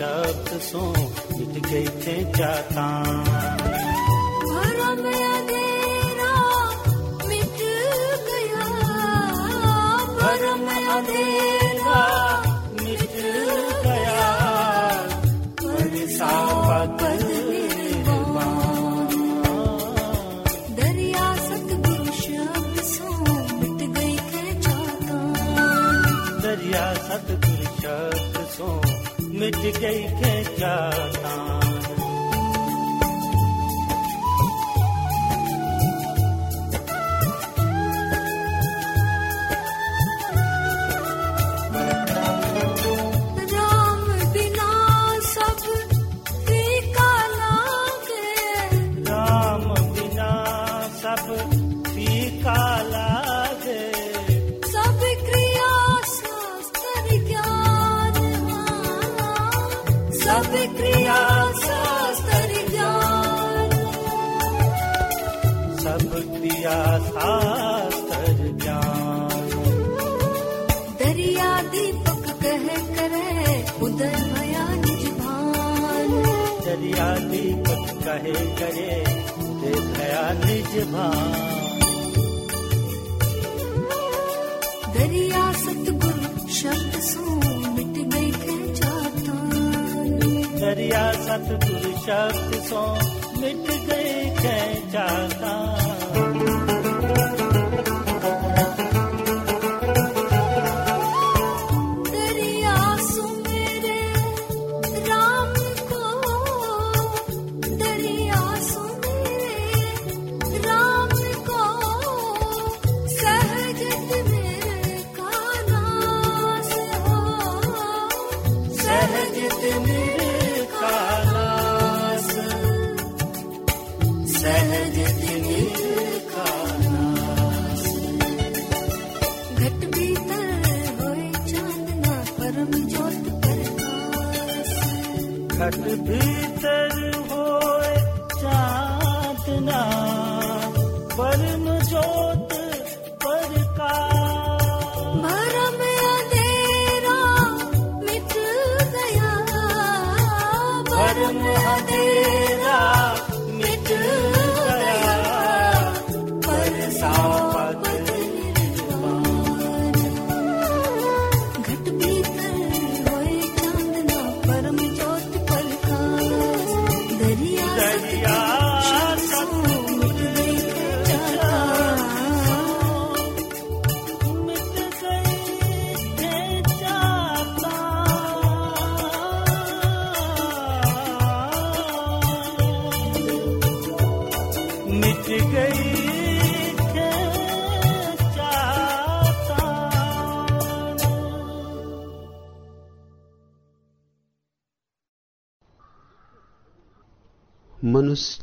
शब्द सो मिट गई थे जाता मिट गई के करे ते भया निज दरिया सतगुरु शब्द सो मिट गई जाता दरिया सतगुरु शब्द सो मिट गई जाता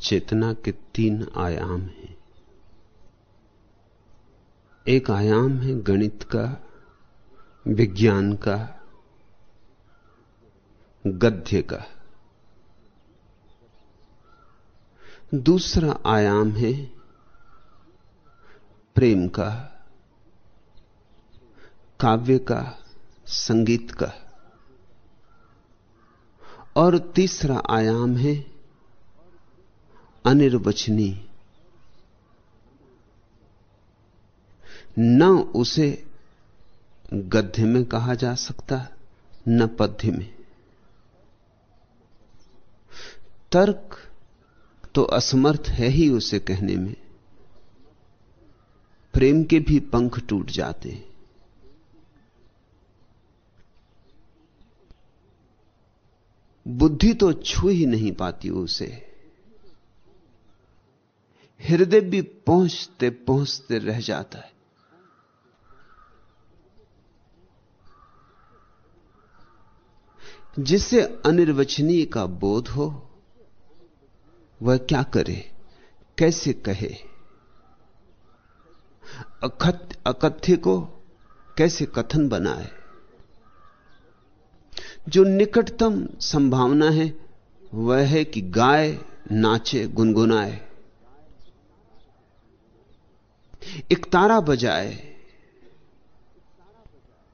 चेतना के तीन आयाम हैं। एक आयाम है गणित का, विज्ञान का, गद्य का। दूसरा आयाम है प्रेम का, काव्य का, संगीत का। और तीसरा आयाम है अनिर्वचनीय। न उसे गद्य में कहा जा सकता, न पद्य में। तर्क तो असमर्थ है ही उसे कहने में। प्रेम के भी पंख टूट जाते हैं। बुद्धि तो छू ही नहीं पाती उसे। हृदय भी पहुँचते पहुँचते रह जाता है। जिसे अनिर्वचनीय का बोध हो, वह क्या करे? कैसे कहे? अखत अकथ्य को कैसे कथन बनाए? जो निकटतम संभावना है, वह है कि गाय नाचे, गुनगुनाए। एक तारा बजाए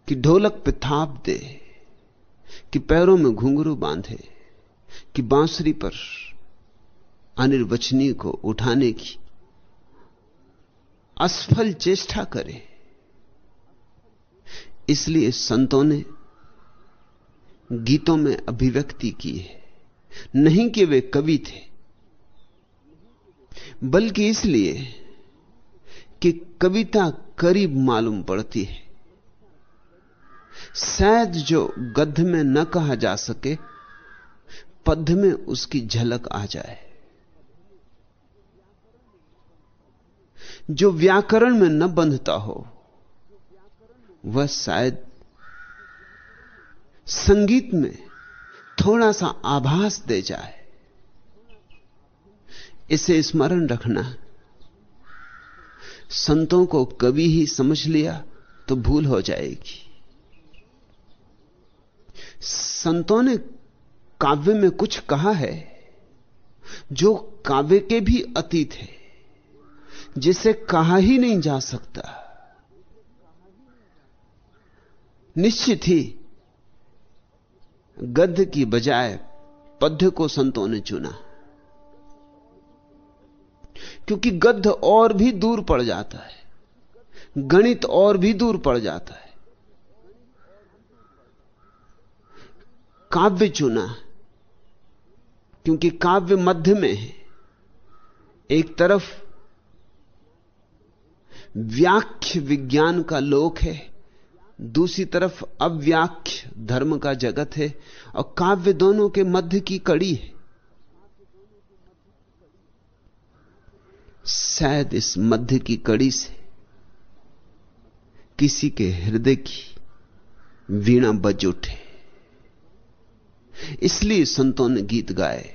कि ढोलक पे थाप दे, कि पैरों में घुंघरू बांधे, कि बांसुरी पर अनिर्वचनीय को उठाने की असफल चेष्टा करे। इसलिए संतों ने गीतों में अभिव्यक्ति की है। नहीं कि वे कवि थे, बल्कि इसलिए कि कविता करीब मालूम पड़ती है। शायद जो गद्य में न कहा जा सके, पद्य में उसकी झलक आ जाए। जो व्याकरण में न बंधता हो, वह शायद संगीत में थोड़ा सा आभास दे जाए। इसे स्मरण रखना संतों को कभी ही समझ लिया तो भूल हो जाएगी। संतों ने काव्य में कुछ कहा है जो काव्य के भी अतीत है, जिसे कहा ही नहीं जा सकता। निश्चित ही गद्य की बजाय पद्य को संतों ने चुना। क्योंकि गद्य और भी दूर पड़ जाता है। गणित और भी दूर पड़ जाता है। काव्य चुना, क्योंकि काव्य मध्य में है। एक तरफ़ व्याख्य विज्ञान का लोक है, दूसरी तरफ़ अव्याख्य धर्म का जगत है, और काव्य दोनों के मध्य की कड़ी है। शायद इस मध्य की कड़ी से किसी के हृदय की वीणा बज उठे। इसलिए संतों ने गीत गाए।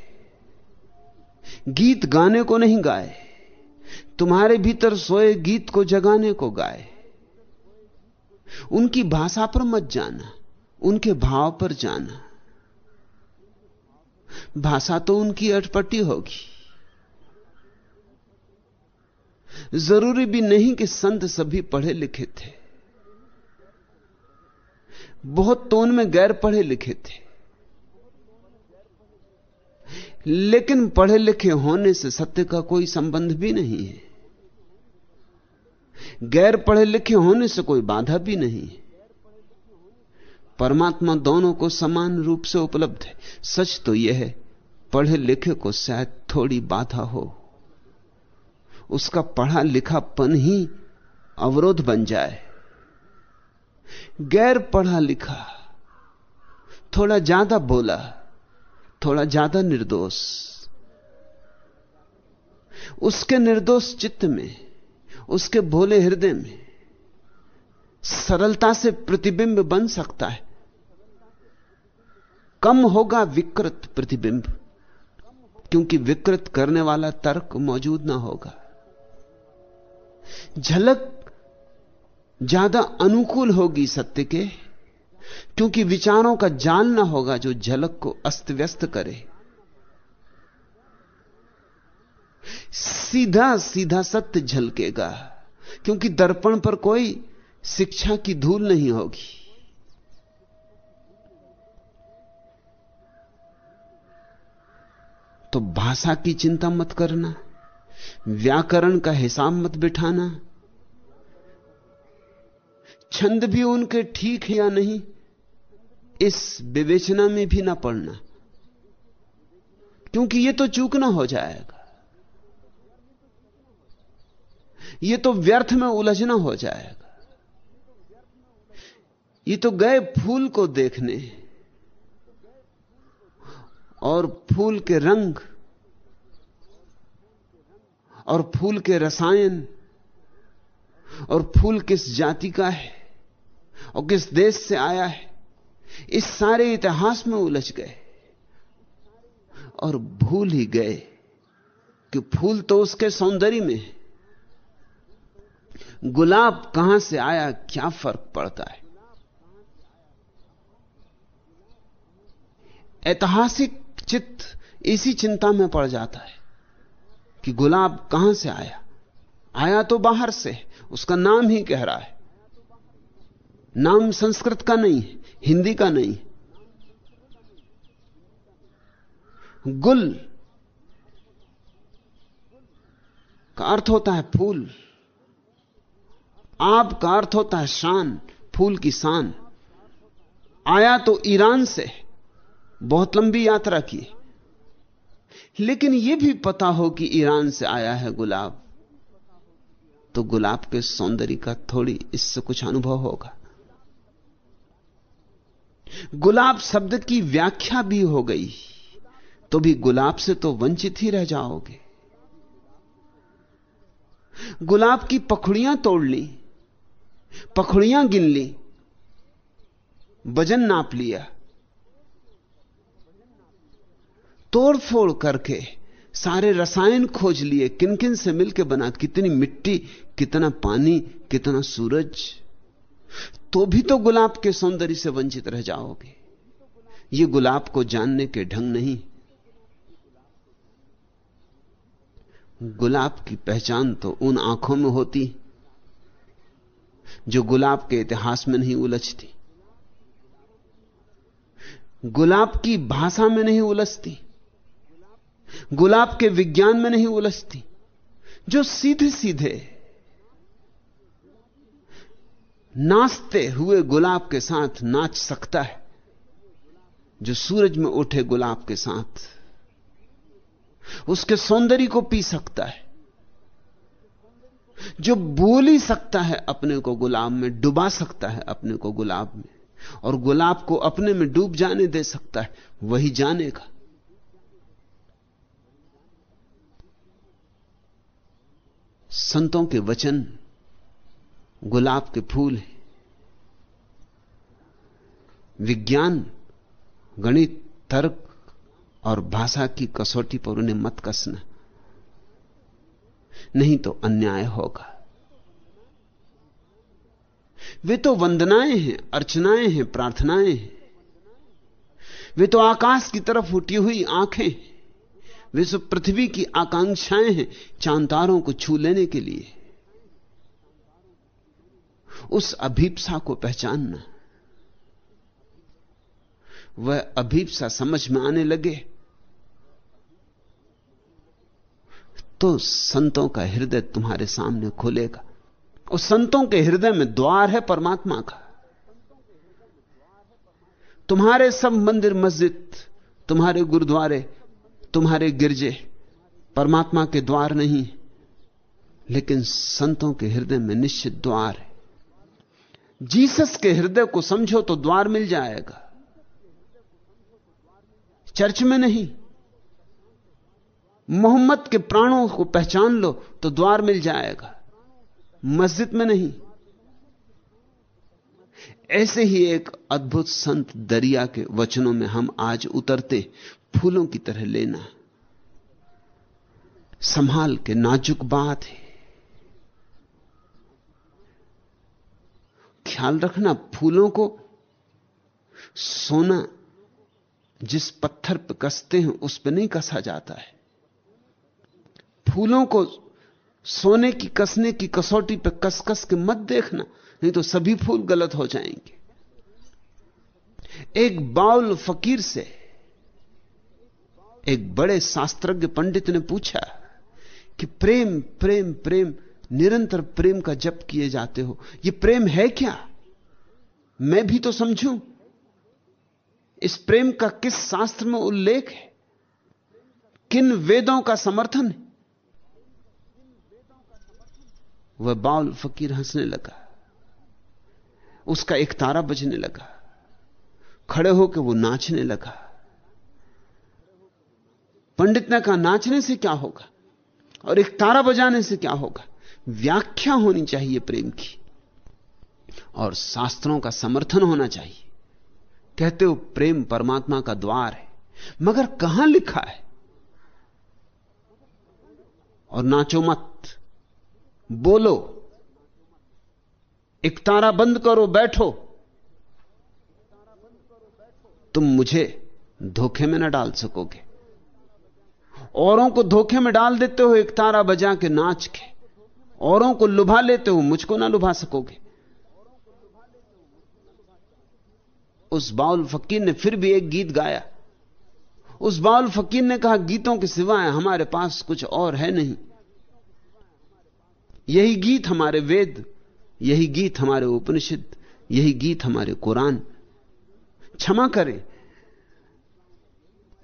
गीत गाने को नहीं गाए, तुम्हारे भीतर सोए गीत को जगाने को गाए। उनकी भाषा पर मत जाना, उनके भाव पर जाना। भाषा तो उनकी अटपटी होगी। ज़रूरी भी नहीं कि संत सभी पढ़े लिखे थे। बहुत तोन में गैर पढ़े लिखे थे। लेकिन पढ़े लिखे होने से सत्य का कोई संबंध भी नहीं है। गैर पढ़े लिखे होने से कोई बाधा भी नहीं है। परमात्मा दोनों को समान रूप से उपलब्ध है। सच तो यह है, पढ़े लिखे को शायद थोड़ी बाधा हो। उसका पढ़ा लिखापन ही अवरोध बन जाए। गैर पढ़ा लिखा, थोड़ा ज़्यादा बोला, थोड़ा ज़्यादा निर्दोष। उसके निर्दोष चित्त में, उसके भोले हृदय में सरलता से प्रतिबिंब बन सकता है। कम होगा विकृत प्रतिबिंब, क्योंकि विकृत करने वाला तर्क मौजूद ना होगा। झलक ज़्यादा अनुकूल होगी सत्य के, क्योंकि विचारों का जाल ना होगा जो झलक को अस्त व्यस्त करे। सीधा सीधा सत्य झलकेगा, क्योंकि दर्पण पर कोई शिक्षा की धूल नहीं होगी। तो भाषा की चिंता मत करना। व्याकरण का हिसाब मत बिठाना। छंद भी उनके ठीक है या नहीं, इस विवेचना में भी ना पड़ना। क्योंकि यह तो चूकना हो जाएगा। यह तो व्यर्थ में उलझना हो जाएगा। ये तो गए फूल को देखने और फूल के रंग और फूल के रसायन, और फूल किस जाति का है, और किस देश से आया है, इस सारे इतिहास में उलझ गए, और भूल ही गए कि फूल तो उसके सौंदर्य में है। गुलाब कहाँ से आया, क्या फ़र्क पड़ता है? ऐतिहासिक चित्त इसी चिंता में पड़ जाता है। कि गुलाब कहाँ से आया? आया तो बाहर से, उसका नाम ही कह रहा है। नाम संस्कृत का नहीं है, हिंदी का नहीं गुल का अर्थ होता है फूल। आप का अर्थ होता है शान, फूल की शान। आया तो ईरान से, बहुत लंबी यात्रा की। लेकिन यह भी पता हो कि ईरान से आया है गुलाब। तो गुलाब के सौंदर्य का थोड़ी इससे कुछ अनुभव होगा। गुलाब शब्द की व्याख्या भी हो गई। तो भी गुलाब से तो वंचित ही रह जाओगे। गुलाब की पखड़ियाँ तोड़ ली, पखड़ियाँ गिन ली, वज़न नाप लिया। तोड़फोड़ करके सारे रसायन खोज लिए किन किन से मिलकर बना, कितनी मिट्टी, कितना पानी, कितना सूरज। तो भी तो गुलाब के सौंदर्य से वंचित रह जाओगे। ये गुलाब को जानने के ढंग नहीं। गुलाब की पहचान तो उन आँखों में होती, जो गुलाब के इतिहास में नहीं उलझती। गुलाब की भाषा में नहीं उलझती। गुलाब के विज्ञान में नहीं उलझती, जो सीधे सीधे नाचते हुए गुलाब के साथ नाच सकता है, जो सूरज में उठे गुलाब के साथ, उसके सौंदर्य को पी सकता है, जो भूल ही सकता है अपने को गुलाब में, डुबा सकता है अपने को गुलाब में, और गुलाब को अपने में डूब जाने दे सकता है, वही जानेगा। संतों के वचन गुलाब के फूल हैं। विज्ञान, गणित, तर्क और भाषा की कसौटी पर उन्हें मत कसना। नहीं तो अन्याय होगा। वे तो वंदनाएँ हैं, अर्चनाएँ हैं, प्रार्थनाएँ हैं। वे तो आकाश की तरफ़ उठी हुई आँखें वे सब पृथ्वी की आकांक्षाएँ हैं चांतारों को छू लेने के लिए। उस अभीपसा को पहचानना। वह अभीपसा समझ में आने लगे। तो संतों का हृदय तुम्हारे सामने खुलेगा। और संतों के हृदय में द्वार है परमात्मा का। तुम्हारे सब मंदिर मस्जिद, तुम्हारे गुरुद्वारे तुम्हारे गिरजे परमात्मा के द्वार नहीं, लेकिन संतों के हृदय में निश्चित द्वार है। जीसस के हृदय को समझो तो द्वार मिल जाएगा। चर्च में नहीं, मोहम्मद के प्राणों को पहचान लो तो द्वार मिल जाएगा। मस्जिद में नहीं, ऐसे ही एक अद्भुत संत दरिया के वचनों में हम आज उतरते। फूलों की तरह लेना। संभाल के नाजुक बात है। ख्याल रखना फूलों को। सोना जिस पत्थर पर कसते हैं, उस पर नहीं कसा जाता है। फूलों को सोने की, कसने की कसौटी पर कस कस के मत देखना, नहीं तो सभी फूल गलत हो जाएँगे। एक बाउल फकीर से एक बड़े शास्त्रज्ञ पंडित ने पूछा कि प्रेम प्रेम प्रेम, निरंतर प्रेम का जप किए जाते हो। यह प्रेम है क्या? मैं भी तो समझूं। इस प्रेम का किस शास्त्र में उल्लेख है? किन वेदों का समर्थन है? वह बाउल फकीर हंसने लगा। उसका एक तारा बजने लगा। खड़े होकर वो नाचने लगा। पंडित ने कहा, नाचने से क्या होगा? और एक तारा बजाने से क्या होगा? व्याख्या होनी चाहिए प्रेम की। और शास्त्रों का समर्थन होना चाहिए। कहते हो, प्रेम परमात्मा का द्वार है। मगर कहाँ लिखा है? और नाचो मत। बोलो। एक तारा बंद करो, बैठो। तुम मुझे धोखे में न डाल सकोगे। औरों को धोखे में डाल देते हो, एक तारा बजा के नाच के। औरों को लुभा लेते हो, मुझको ना लुभा सकोगे। उस बाउल फकीर ने फिर भी एक गीत गाया। उस बाउल फकीर ने कहा, गीतों के सिवाय हमारे पास कुछ और है नहीं। यही गीत हमारे वेद, यही गीत हमारे उपनिषद, यही गीत हमारे कुरान। क्षमा करें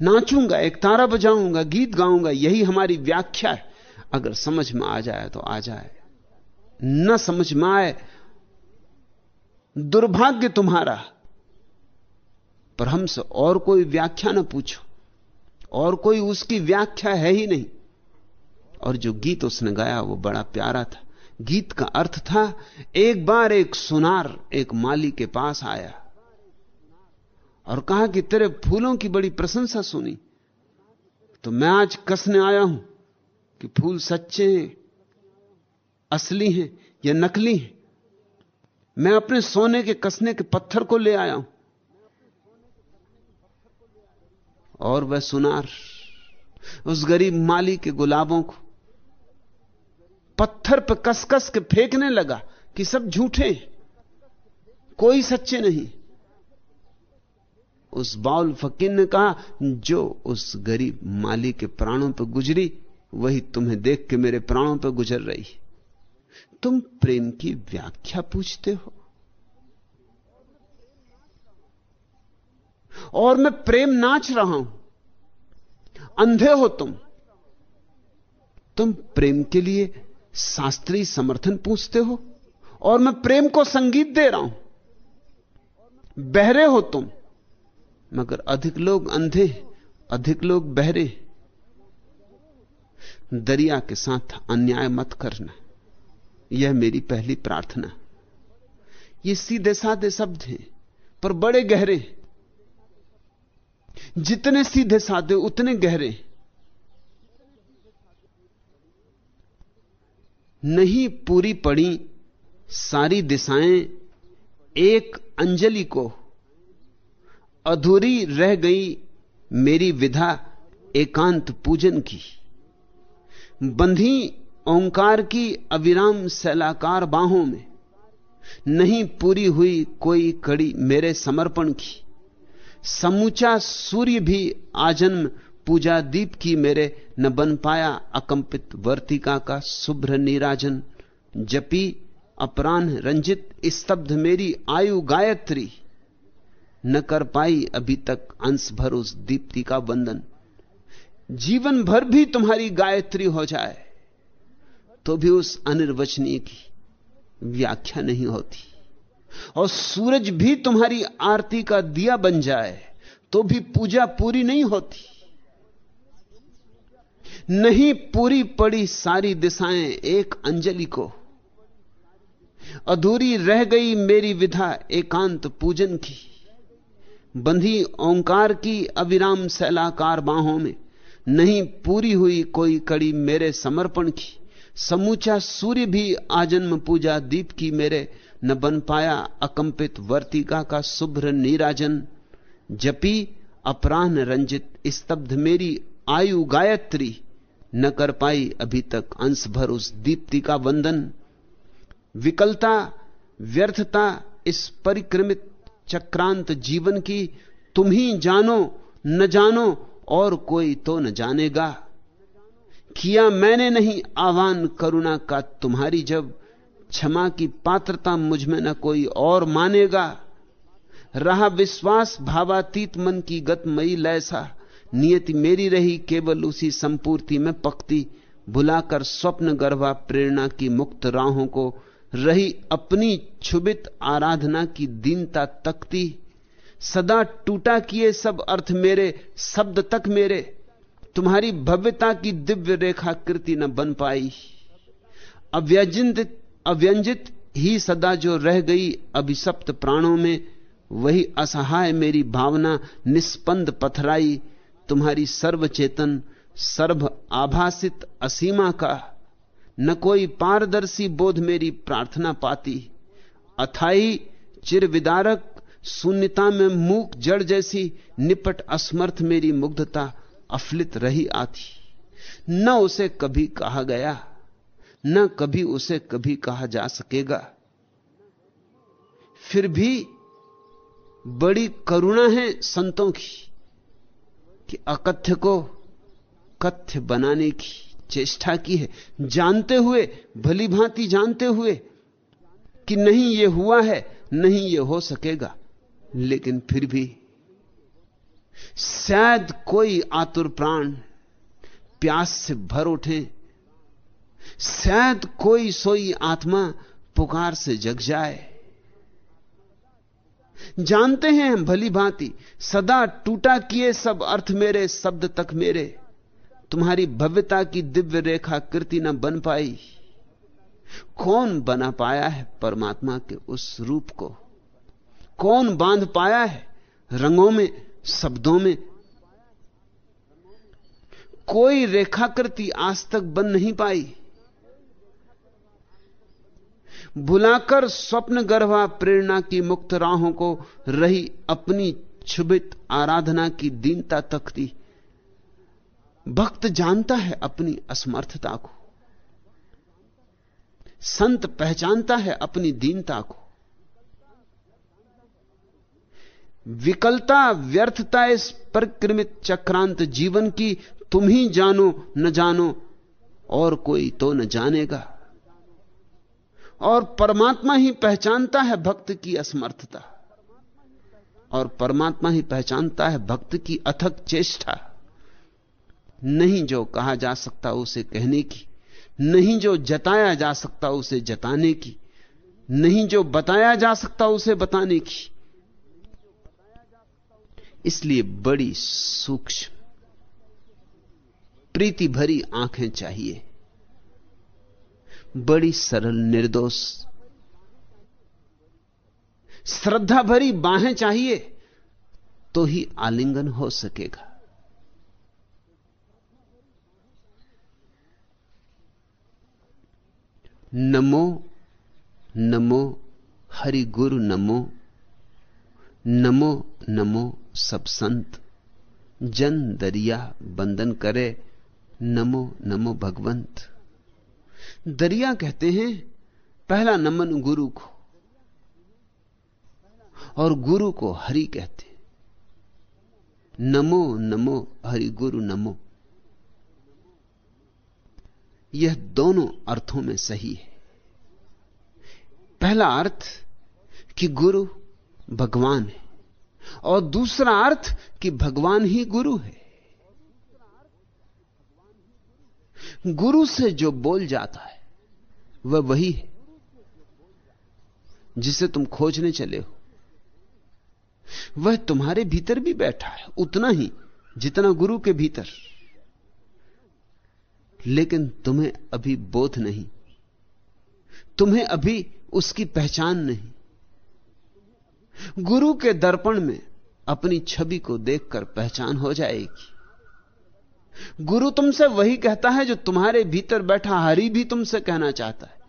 नाचूँगा, एक तारा बजाऊँगा, गीत गाऊँगा, यही हमारी व्याख्या है। अगर समझ में आ जाए तो आ जाए। न समझ में आए, दुर्भाग्य तुम्हारा। पर हमसे और कोई व्याख्या ना पूछो। और कोई उसकी व्याख्या है ही नहीं। और जो गीत उसने गाया, वो बड़ा प्यारा था। गीत का अर्थ था, एक बार एक सुनार, एक माली के पास आया। और कहा कि तेरे फूलों की बड़ी प्रशंसा सुनी। तो मैं आज कसने आया हूँ कि फूल सच्चे हैं, असली हैं या नकली हैं। मैं अपने सोने के कसने के पत्थर को ले आया हूँ। और वह सुनार उस गरीब माली के गुलाबों को। पत्थर पर कसकस के फेंकने लगा कि सब झूठे कोई सच्चे नहीं। उस बाउल फकीर ने कहा, जो उस गरीब माली के प्राणों पर गुजरी, वही तुम्हें देख के मेरे प्राणों पर गुजर रही। तुम प्रेम की व्याख्या पूछते हो। और मैं प्रेम नाच रहा हूँ। अंधे हो तुम। तुम प्रेम के लिए शास्त्रीय समर्थन पूछते हो, और मैं प्रेम को संगीत दे रहा हूँ। बहरे हो तुम। मगर अधिक लोग अंधे अधिक लोग बहरे दरिया के साथ अन्याय मत करना, यह मेरी पहली प्रार्थना। ये सीधे साधे शब्द हैं, पर बड़े गहरे जितने सीधे साधे, उतने गहरे नहीं पूरी पड़ी सारी दिशाएँ, एक अंजलि को। अधूरी रह गई मेरी विधा एकांत पूजन की। बंधी ओंकार की अविराम सैलाकार बाहों में, नहीं पूरी हुई कोई कड़ी मेरे समर्पण की। समूचा सूर्य भी आजन्म पूजा दीप की मेरे न बन पाया अकंपित वर्तिका का शुभ्र नीराजन। जपी अपरान रंजित स्तब्ध मेरी आयु गायत्री। न कर पाई अभी तक अंश भर उस दीप्ति का वंदन। जीवन भर भी तुम्हारी गायत्री हो जाए तो भी उस अनिर्वचनीय की व्याख्या नहीं होती। और सूरज भी तुम्हारी आरती का दिया बन जाए तो भी पूजा पूरी नहीं होती। नहीं पूरी पड़ी सारी दिशाएँ एक अंजलि को। अधूरी रह गई मेरी विधा एकांत पूजन की। बंधी ओंकार की अविराम सैलाकार बाहों में। नहीं पूरी हुई कोई कड़ी मेरे समर्पण की। समूचा सूर्य भी आजन्म पूजा दीप की मेरे न बन पाया अकंपित वर्तिका का शुभ्र नीराजन। जपी अपराह्न रंजित स्तब्ध मेरी आयु गायत्री। न कर पाई अभी तक अंश भर उस दीप्ति का वंदन। विकलता, व्यर्थता इस परिक्रमित चक्रांत जीवन की, तुम ही जानो, न जानो, और कोई तो न जानेगा। किया मैंने नहीं आह्वान करुणा का तुम्हारी जब, क्षमा की पात्रता मुझमें न कोई और मानेगा। रहा विश्वास भावातीत मन की गतमयी लैसा, नियति मेरी रही केवल उसी संपूर्ति में पकती, भुलाकर स्वप्न गर्भा प्रेरणा की मुक्त राहों को रही अपनी क्षुभित आराधना की दीनता तकती, सदा टूटा किए सब अर्थ मेरे, शब्द तक मेरे। तुम्हारी भव्यता की दिव्य रेखा कृति न बन पाई। अव्यंजित अव्यंजित ही सदा जो रह गई अभिशप्त प्राणों में, वही असहाय मेरी भावना निष्पंद पथराई तुम्हारी सर्वचेतन, सर्व आभासित असीमा का। न कोई पारदर्शी बोध मेरी प्रार्थना पाती। अथाई चिर विदारक शून्यता में मूक जड़ जैसी निपट असमर्थ मेरी मुग्धता अफलित रही आती। न उसे कभी कहा गया, न कभी उसे कभी कहा जा सकेगा। फिर भी बड़ी करुणा है संतों की कि अकथ्य को कथ्य बनाने की। चेष्टा की है। जानते हुए, भली भांति जानते हुए कि नहीं ये हुआ है, नहीं ये हो सकेगा। लेकिन फिर भी शायद कोई आतुर प्राण प्यास से भर उठे। शायद कोई सोई आत्मा पुकार से जग जाए। जानते हैं हम भली भांति, सदा टूटा किए सब अर्थ मेरे, शब्द तक मेरे। तुम्हारी भव्यता की दिव्य रेखा कृति न बन पाई। कौन बना पाया है परमात्मा के उस रूप को? कौन बाँध पाया है रंगों में, शब्दों में? कोई रेखाकृति आज तक बन नहीं पाई। भुलाकर स्वप्न गर्भा प्रेरणा की मुक्त राहों को रही अपनी क्षुभित आराधना की दीनता तकती भक्त जानता है अपनी असमर्थता को। संत पहचानता है अपनी दीनता को। विकलता, व्यर्थता इस परिक्रमित चक्रांत जीवन की, तुम ही जानो, न जानो, और कोई तो न जानेगा। और परमात्मा ही पहचानता है भक्त की असमर्थता। और परमात्मा ही पहचानता है भक्त की अथक चेष्टा। नहीं जो कहा जा सकता उसे कहने की, नहीं जो जताया जा सकता उसे जताने की, नहीं जो बताया जा सकता उसे बताने की। इसलिए बड़ी सूक्ष्म, प्रीति भरी आँखें चाहिए। बड़ी सरल निर्दोष, श्रद्धा भरी बाहें चाहिए तो ही आलिंगन हो सकेगा। नमो नमो, हरि गुरु नमो नमो नमो, सब संत, जन दरिया बंदन करे, नमो नमो भगवंत। दरिया कहते हैं, पहला नमन गुरु को, और गुरु को हरि कहते नमो नमो, हरि गुरु नमो। यह दोनों अर्थों में सही है। पहला अर्थ कि गुरु भगवान है, और दूसरा अर्थ कि भगवान ही गुरु है। गुरु से जो बोल जाता है, वह वही है, जिसे तुम खोजने चले हो। वह तुम्हारे भीतर भी बैठा है, उतना ही जितना गुरु के भीतर। लेकिन तुम्हें अभी बोध नहीं। तुम्हें अभी उसकी पहचान नहीं। गुरु के दर्पण में अपनी छवि को देखकर पहचान हो जाएगी। गुरु तुमसे वही कहता है जो तुम्हारे भीतर बैठा हरि भी तुमसे कहना चाहता है।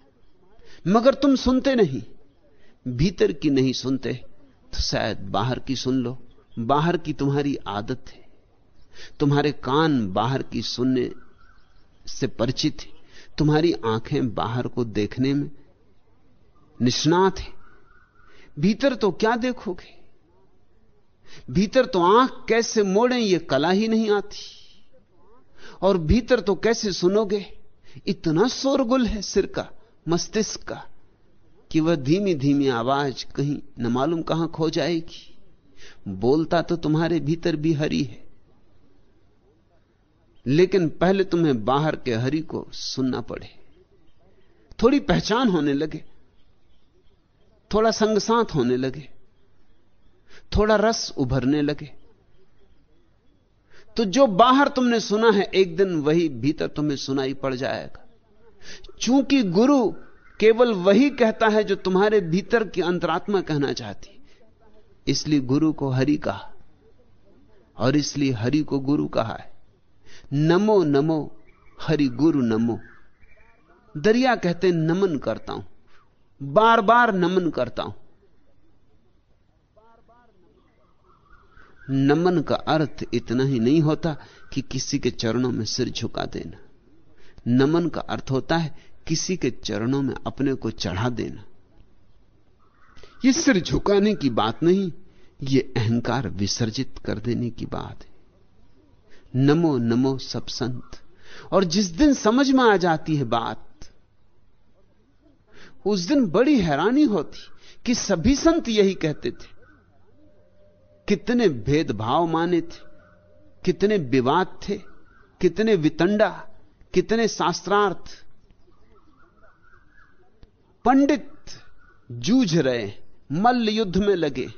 मगर तुम सुनते नहीं। भीतर की नहीं सुनते तो शायद बाहर की सुन लो। बाहर की तुम्हारी आदत है। तुम्हारे कान बाहर की सुनने से परिचित है। तुम्हारी आँखें बाहर को देखने में निष्णात है। भीतर तो क्या देखोगे? भीतर तो आँख कैसे मोड़े, ये कला ही नहीं आती। और भीतर तो कैसे सुनोगे? इतना शोरगुल है सिर का, मस्तिष्क का, कि वह धीमी धीमी आवाज़ कहीं न मालूम कहाँ खो जाएगी। बोलता तो तुम्हारे भीतर भी हरी है। लेकिन पहले तुम्हें बाहर के हरि को सुनना पड़े। थोड़ी पहचान होने लगे, थोड़ा संगसांत होने लगे, थोड़ा रस उभरने लगे। तो जो बाहर तुमने सुना है, एक दिन वही भीतर तुम्हें सुनाई पड़ जाएगा। चूँकि गुरु केवल वही कहता है जो तुम्हारे भीतर की अंतरात्मा कहना चाहती। इसलिए गुरु को हरि कहा, और इसलिए हरि को गुरु कहा है। नमो नमो, हरि गुरु नमो। दरिया कहते नमन करता हूँ। बार बार नमन करता हूँ। नमन का अर्थ इतना ही नहीं होता कि किसी के चरणों में सिर झुका देना। नमन का अर्थ होता है किसी के चरणों में अपने को चढ़ा देना। यह सिर झुकाने की बात नहीं यह अहंकार विसर्जित कर देने की बात है। नमो नमो सब संत। और जिस दिन समझ में आ जाती है बात, उस दिन बड़ी हैरानी होती कि सभी संत यही कहते थे। कितने भेदभाव माने थे, कितने विवाद थे, कितने वितंडा, कितने शास्त्रार्थ। पंडित जूझ रहे, मल्ल युद्ध में लगे।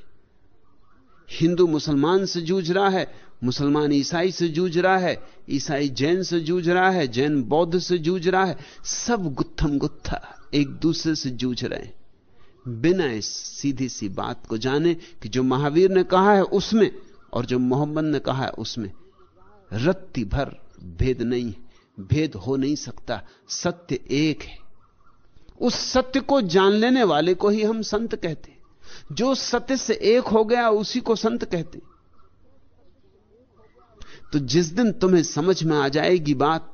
हिंदू मुसलमान से जूझ रहा है मुसलमान ईसाई से जूझ रहा है, ईसाई जैन से जूझ रहा है, जैन बौद्ध से जूझ रहा है, सब गुत्थम गुत्था एक दूसरे से जूझ रहे हैं। बिना इस सीधी सी बात को जाने कि जो महावीर ने कहा है उसमें और जो मोहम्मद ने कहा है उसमें, रत्ती भर भेद नहीं है, भेद हो नहीं सकता, सत्य एक है। उस सत्य को जान लेने वाले को ही हम संत कहते जो सत्य से एक हो गया, उसी को संत कहते तो जिस दिन तुम्हें समझ में आ जाएगी बात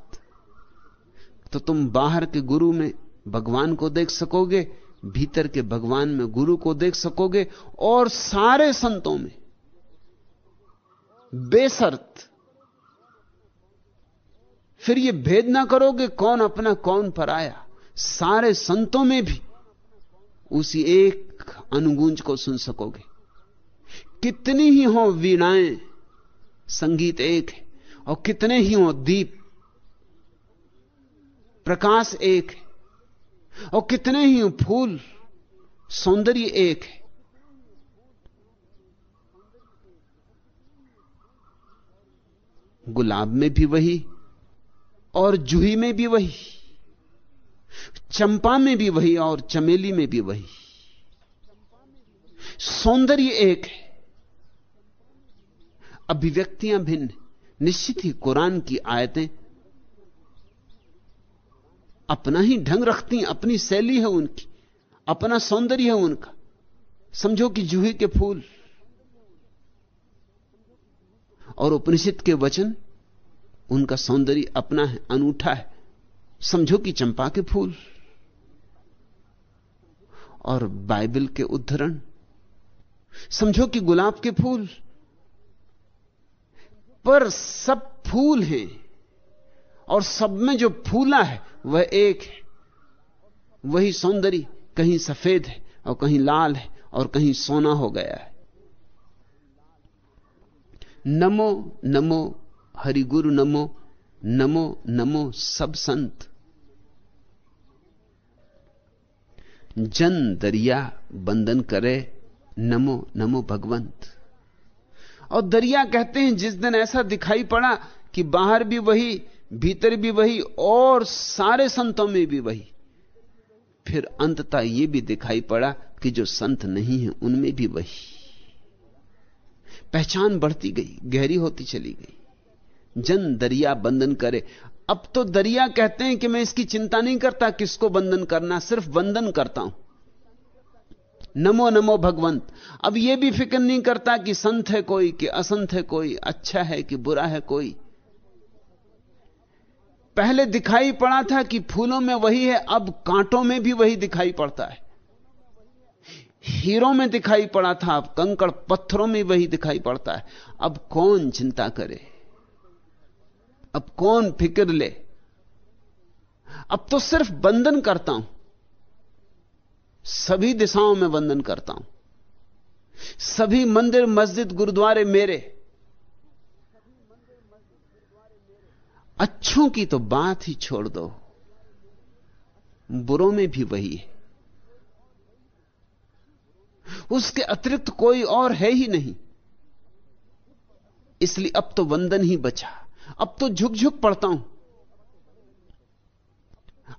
तो तुम बाहर के गुरु में भगवान को देख सकोगे, भीतर के भगवान में गुरु को देख सकोगे, और सारे संतों में बेसर्त। फिर ये भेद ना करोगे कौन अपना कौन पराया सारे संतों में भी उसी एक अनुगूंज को सुन सकोगे। कितनी ही हो वीणाएँ संगीत एक है, और कितने ही हो, दीप, प्रकाश एक है, और कितने ही हो, फूल, सौंदर्य एक है। गुलाब में भी वही, और जूही में भी वही, चंपा में भी वही, और चमेली में भी वही। सौंदर्य एक है। अभिव्यक्तियाँ भिन्न निश्चित ही कुरान की आयतें अपना ही ढंग रखती अपनी शैली है उनकी, अपना सौंदर्य है उनका। समझो कि जूही के फूल और उपनिषद के वचन, उनका सौंदर्य अपना है, अनूठा है। समझो कि चंपा के फूल और बाइबल के उद्धरण। समझो कि गुलाब के फूल पर सब फूल हैं और सब में जो फूला है, वह एक है। वही सौंदर्य कहीं सफ़ेद है और कहीं लाल है और कहीं सोना हो गया है। नमो नमो, हरिगुरु नमो नमो नमो सब संत। जन दरिया बंदन करे, नमो नमो भगवंत। और दरिया कहते हैं, जिस दिन ऐसा दिखाई पड़ा कि बाहर भी वही, भीतर भी वही, और सारे संतों में भी वही, फिर अंततः यह भी दिखाई पड़ा कि जो संत नहीं है, उनमें भी वही। पहचान बढ़ती गई, गहरी होती चली गई। जन दरिया बंधन करे। अब तो दरिया कहते हैं कि मैं इसकी चिंता नहीं करता, किसको बंधन करना, सिर्फ़ बंधन करता हूँ। नमो नमो भगवंत। अब यह भी फ़िक्र नहीं करता कि संत है कोई, कि असंत है कोई अच्छा है कि बुरा है कोई। पहले दिखाई पड़ा था कि फूलों में वही है, अब कांटों में भी वही दिखाई पड़ता है। हीरों में दिखाई पड़ा था, अब कंकड़ पत्थरों में वही दिखाई पड़ता है। अब कौन चिंता करे? अब कौन फ़िक्र ले? अब तो सिर्फ़ बंधन करता हूँ। सभी दिशाओं में वंदन करता हूँ। सभी मंदिर, मस्जिद, गुरुद्वारे मेरे। अच्छों की तो बात ही छोड़ दो। बुरों में भी वही है। उसके अतिरिक्त कोई और है ही नहीं। इसलिए अब तो वंदन ही बचा। अब तो झुक झुक पड़ता हूँ।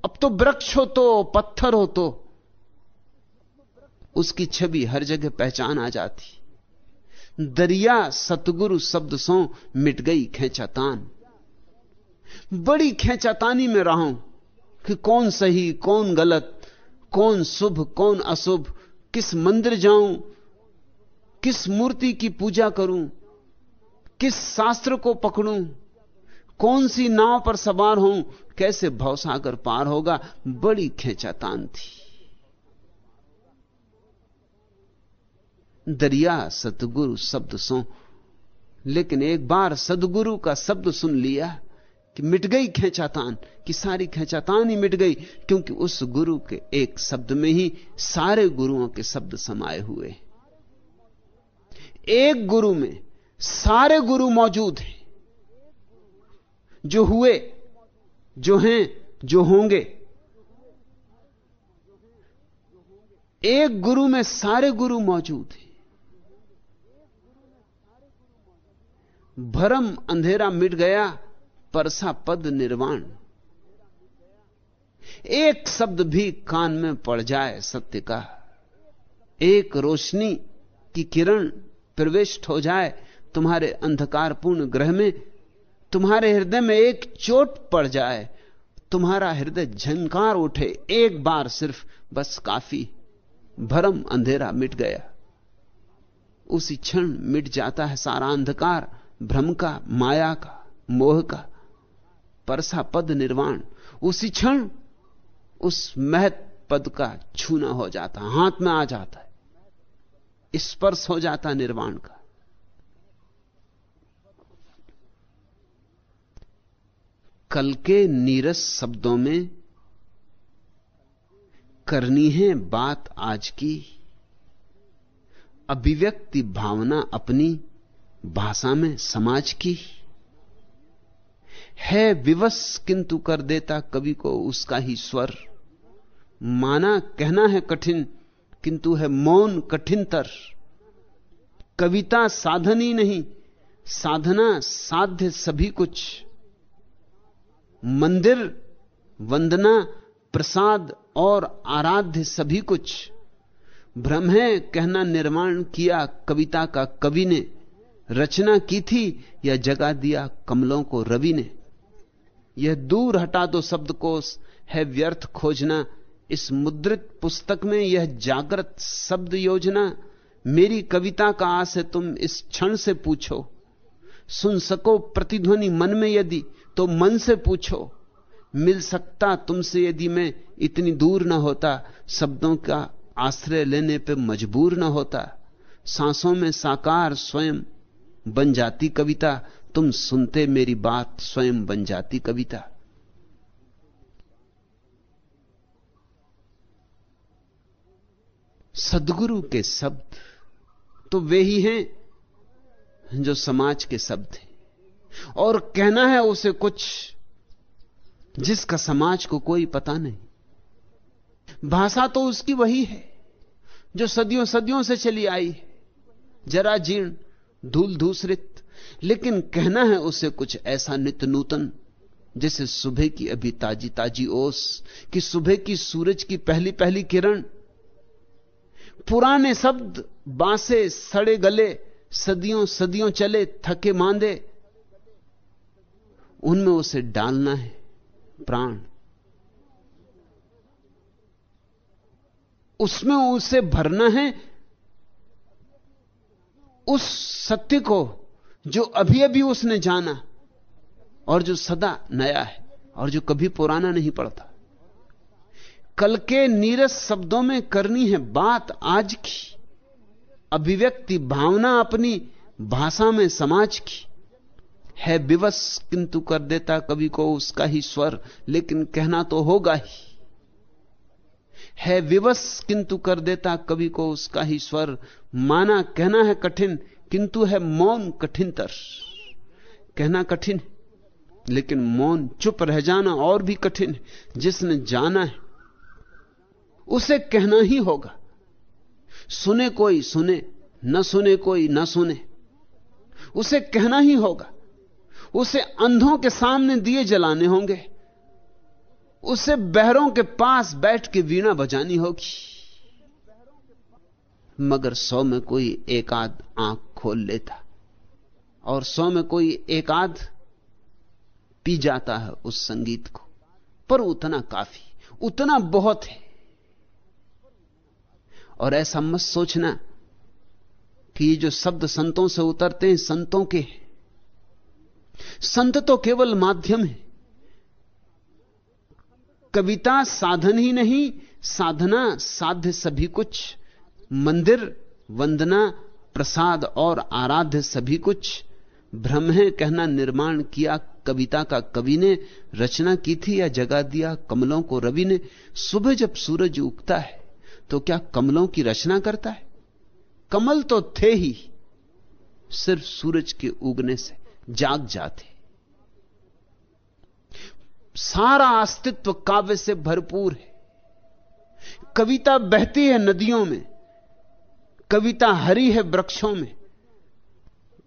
अब तो वृक्ष हो तो पत्थर हो तो उसकी छवि हर जगह पहचान आ जाती। दरिया सतगुरु शब्द सो मिट गई खेचातान। बड़ी खेचातानी में रहा कि कौन सही, कौन गलत, कौन शुभ, कौन अशुभ, किस मंदिर जाऊँ, किस मूर्ति की पूजा करूँ, किस शास्त्र को पकड़ूं, कौन सी नाव पर सवार हूँ कैसे भवसागर पार होगा, बड़ी खेचातान थी। दरिया सतगुरु शब्द सो। लेकिन एक बार सदगुरु का शब्द सुन लिया कि मिट गई खेचातान, कि सारी खेचातान ही मिट गई, क्योंकि उस गुरु के एक शब्द में ही सारे गुरुओं के शब्द समाये हुए। एक गुरु में सारे गुरु मौजूद हैं। जो हुए, जो हैं, जो होंगे। एक गुरु में सारे गुरु मौजूद हैं। भरम अंधेरा मिट गया, परसा पद निर्वाण। एक शब्द भी कान में पड़ जाए सत्य का। एक रोशनी की किरण प्रविष्ट हो जाए, तुम्हारे अंधकारपूर्ण ग्रह में, तुम्हारे हृदय में एक चोट पड़ जाए, तुम्हारा हृदय झंकार उठे, एक बार सिर्फ़ बस काफ़ी, भरम अंधेरा मिट गया। उसी क्षण मिट जाता है सारा अंधकार भ्रम का, माया का, मोह का, परसा पद निर्वाण, उसी क्षण उस महत पद का छूना हो जाता, हाथ में आ जाता है। स्पर्श हो जाता निर्वाण का। कल के नीरस शब्दों में करनी है बात आज की, अभिव्यक्ति भावना अपनी भाषा में समाज की है विवश, किंतु कर देता कवि को उसका ही स्वर। माना, कहना है कठिन, किंतु है मौन कठिनतर। कविता साधन ही नहीं, साधना साध्य सभी कुछ। मंदिर, वंदना, प्रसाद और आराध्य सभी कुछ। भ्रम है, कहना निर्माण किया कविता का कवि ने। रचना की थी या जगा दिया कमलों को रवि ने? यह दूर हटा दो शब्दकोश है व्यर्थ खोजना। इस मुद्रित पुस्तक में यह जागृत शब्द योजना, मेरी कविता का आस है, तुम इस क्षण से पूछो। सुन सको प्रतिध्वनि मन में यदि तो मन से पूछो। मिल सकता तुमसे यदि मैं इतनी दूर ना होता, शब्दों का आश्रय लेने पे मजबूर ना होता। सांसों में साकार स्वयं बन जाती कविता, तुम सुनते मेरी बात, स्वयं बन जाती कविता। सदगुरु के शब्द तो वे ही हैं जो समाज के शब्द हैं। और कहना है उसे कुछ जिसका समाज को कोई पता नहीं। भाषा तो उसकी वही है, जो सदियों सदियों से चली आई जरा जीर्ण धूल धूसरित लेकिन कहना है उसे कुछ ऐसा नित्य नूतन जैसे सुबह की अभी ताजी ताजी ओस, कि सुबह की सूरज की पहली पहली किरण। पुराने शब्द, बांसे, सड़े गले सदियों सदियों चले, थके मांदे। उनमें उसे डालना है प्राण। उसमें उसे भरना है उस सत्य को जो अभी अभी उसने जाना और जो सदा नया है और जो कभी पुराना नहीं पड़ता। कल के नीरस शब्दों में करनी है बात आज की, अभिव्यक्ति भावना अपनी भाषा में समाज की। है विवश, किंतु कर देता कवि को उसका ही स्वर, लेकिन कहना तो होगा ही। है विवश, किंतु कर देता कवि को उसका ही स्वर। माना, कहना है कठिन, किंतु है मौन कठिन कठिनतर। कहना कठिन, लेकिन मौन चुप रह जाना और भी कठिन। जिसने जाना है, उसे कहना ही होगा। सुने कोई, सुने, न सुने कोई, न सुने। उसे कहना ही होगा। उसे अंधों के सामने दिए जलाने होंगे। उसे बहरों के पास बैठ के वीणा बजानी होगी। मगर सौ में कोई एक आध आँख खोल लेता और सौ में कोई एक आध पी जाता है उस संगीत को। पर उतना काफ़ी, उतना बहुत है। और ऐसा मत सोचना कि ये जो शब्द संतों से उतरते हैं, संतों के संत तो केवल माध्यम है। कविता साधन ही नहीं, साधना साध्य सभी कुछ, मंदिर, वंदना, प्रसाद और आराध्य सभी कुछ। भ्रम है कहना निर्माण किया कविता का कवि ने, रचना की थी या जगा दिया कमलों को रवि ने, सुबह जब सूरज उगता है तो क्या कमलों की रचना करता है? कमल तो थे ही, सिर्फ़ सूरज के उगने से जाग जाते। सारा अस्तित्व काव्य से भरपूर है। कविता बहती है नदियों में, कविता हरी है वृक्षों में,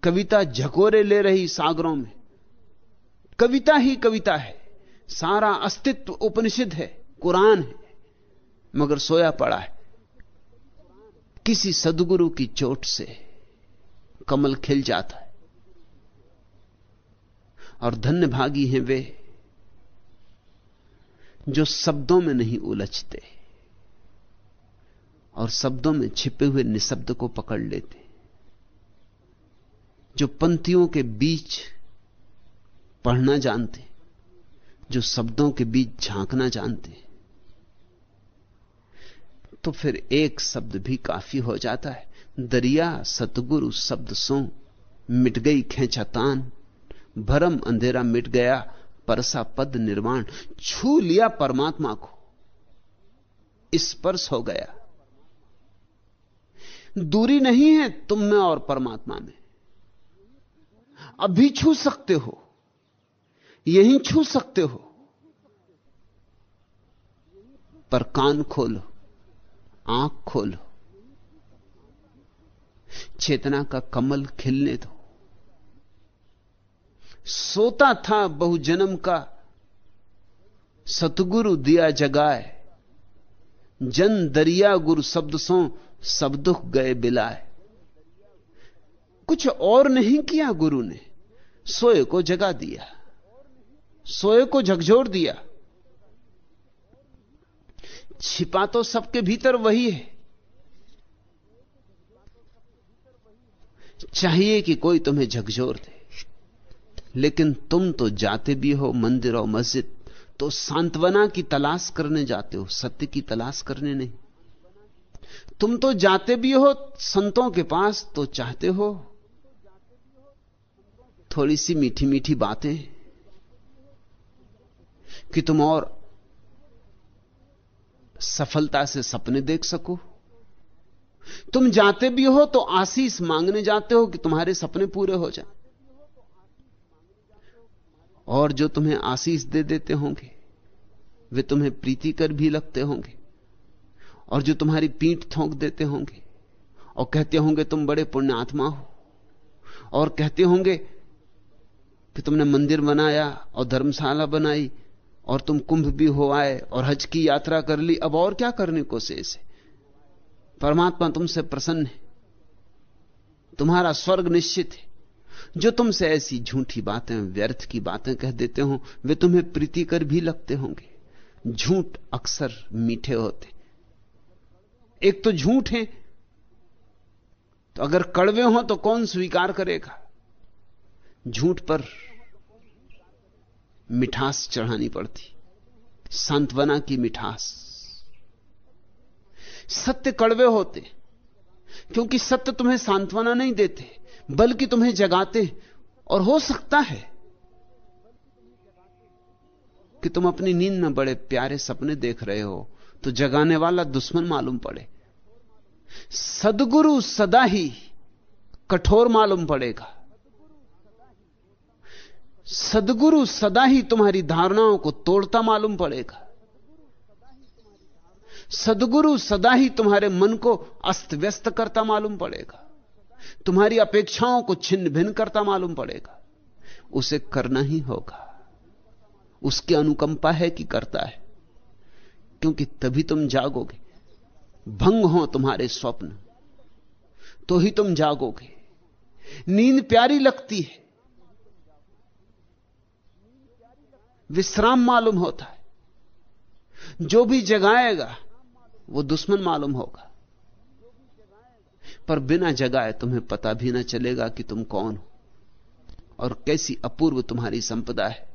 कविता झकोरे ले रही सागरों में। कविता ही कविता है, सारा अस्तित्व उपनिषद है, कुरान है, मगर सोया पड़ा है। किसी सदगुरु की चोट से कमल खिल जाता है, और धन्य भागी हैं वे। जो शब्दों में नहीं उलझते और शब्दों में छिपे हुए निशब्द को पकड़ लेते। जो पंक्तियों के बीच पढ़ना जानते, जो शब्दों के बीच झांकना जानते तो फिर एक शब्द भी काफ़ी हो जाता है। दरिया, सतगुरु, शब्द सो, मिट गई खेचातान भरम अंधेरा मिट गया परसा पद निर्माण, छू लिया परमात्मा को। स्पर्श हो गया। दूरी नहीं है तुम में और परमात्मा में। अभी छू सकते हो, यहीं छू सकते हो, पर कान खोलो, आँख खोलो। चेतना का कमल खिलने दो। सोता था, बहुजन्म का। सतगुरु दिया जगाए। जन दरिया गुरु शब्द सो, सब दुख गए बिलाए। कुछ और नहीं किया गुरु ने। सोए को जगा दिया। सोए को झकझोर दिया। छिपा तो सबके भीतर वही है। चाहिए कि कोई तुम्हें झकझोर दे। लेकिन तुम तो जाते भी हो मंदिर और मस्जिद तो सांत्वना की तलाश करने जाते हो, सत्य की तलाश करने नहीं। तुम तो जाते भी हो, संतों के पास तो चाहते हो। थोड़ी सी मीठी मीठी बातें कि तुम और सफलता से सपने देख सको। तुम जाते भी हो तो आशीष मांगने जाते हो कि तुम्हारे सपने पूरे हो जाए। और जो तुम्हें आशीष दे देते होंगे, वे तुम्हें प्रीति कर भी लगते होंगे, और जो तुम्हारी पीठ थोंक देते होंगे, और कहते होंगे तुम बड़े पुण्य आत्मा हो, और कहते होंगे कि तुमने मंदिर बनाया और धर्मशाला बनाई, और तुम कुंभ भी हो आए और हज की यात्रा कर ली, अब और क्या करने को शेष है? परमात्मा तुमसे प्रसन्न है। तुम्हारा स्वर्ग निश्चित है। जो तुमसे ऐसी झूठी बातें, व्यर्थ की बातें कह देते हो, वे तुम्हें प्रीतिकर भी लगते होंगे। झूठ अक्सर मीठे होते। एक तो झूठ है तो अगर कड़वे हो तो कौन स्वीकार करेगा? झूठ पर मिठास चढ़ानी पड़ती, सांत्वना की मिठास। सत्य कड़वे होते, क्योंकि सत्य तुम्हें सांत्वना नहीं देते। बल्कि तुम्हें जगाते और हो सकता है कि तुम अपनी नींद में बड़े प्यारे सपने देख रहे हो तो जगाने वाला दुश्मन मालूम पड़े। सदगुरु सदा ही कठोर मालूम पड़ेगा। सदगुरु सदा ही तुम्हारी धारणाओं को तोड़ता मालूम पड़ेगा। सदगुरु सदा ही तुम्हारे मन को अस्त व्यस्त करता मालूम पड़ेगा। तुम्हारी अपेक्षाओं को छिन्न भिन्न करता मालूम पड़ेगा। उसे करना ही होगा। उसकी अनुकंपा है कि करता है। क्योंकि तभी तुम जागोगे। भंग हो तुम्हारे स्वप्न। तो ही तुम जागोगे। नींद प्यारी लगती है। विश्राम मालूम होता है। जो भी जगाएगा, वो दुश्मन मालूम होगा। पर बिना जगाए तुम्हें पता भी ना चलेगा कि तुम कौन हो। और कैसी अपूर्व तुम्हारी संपदा है।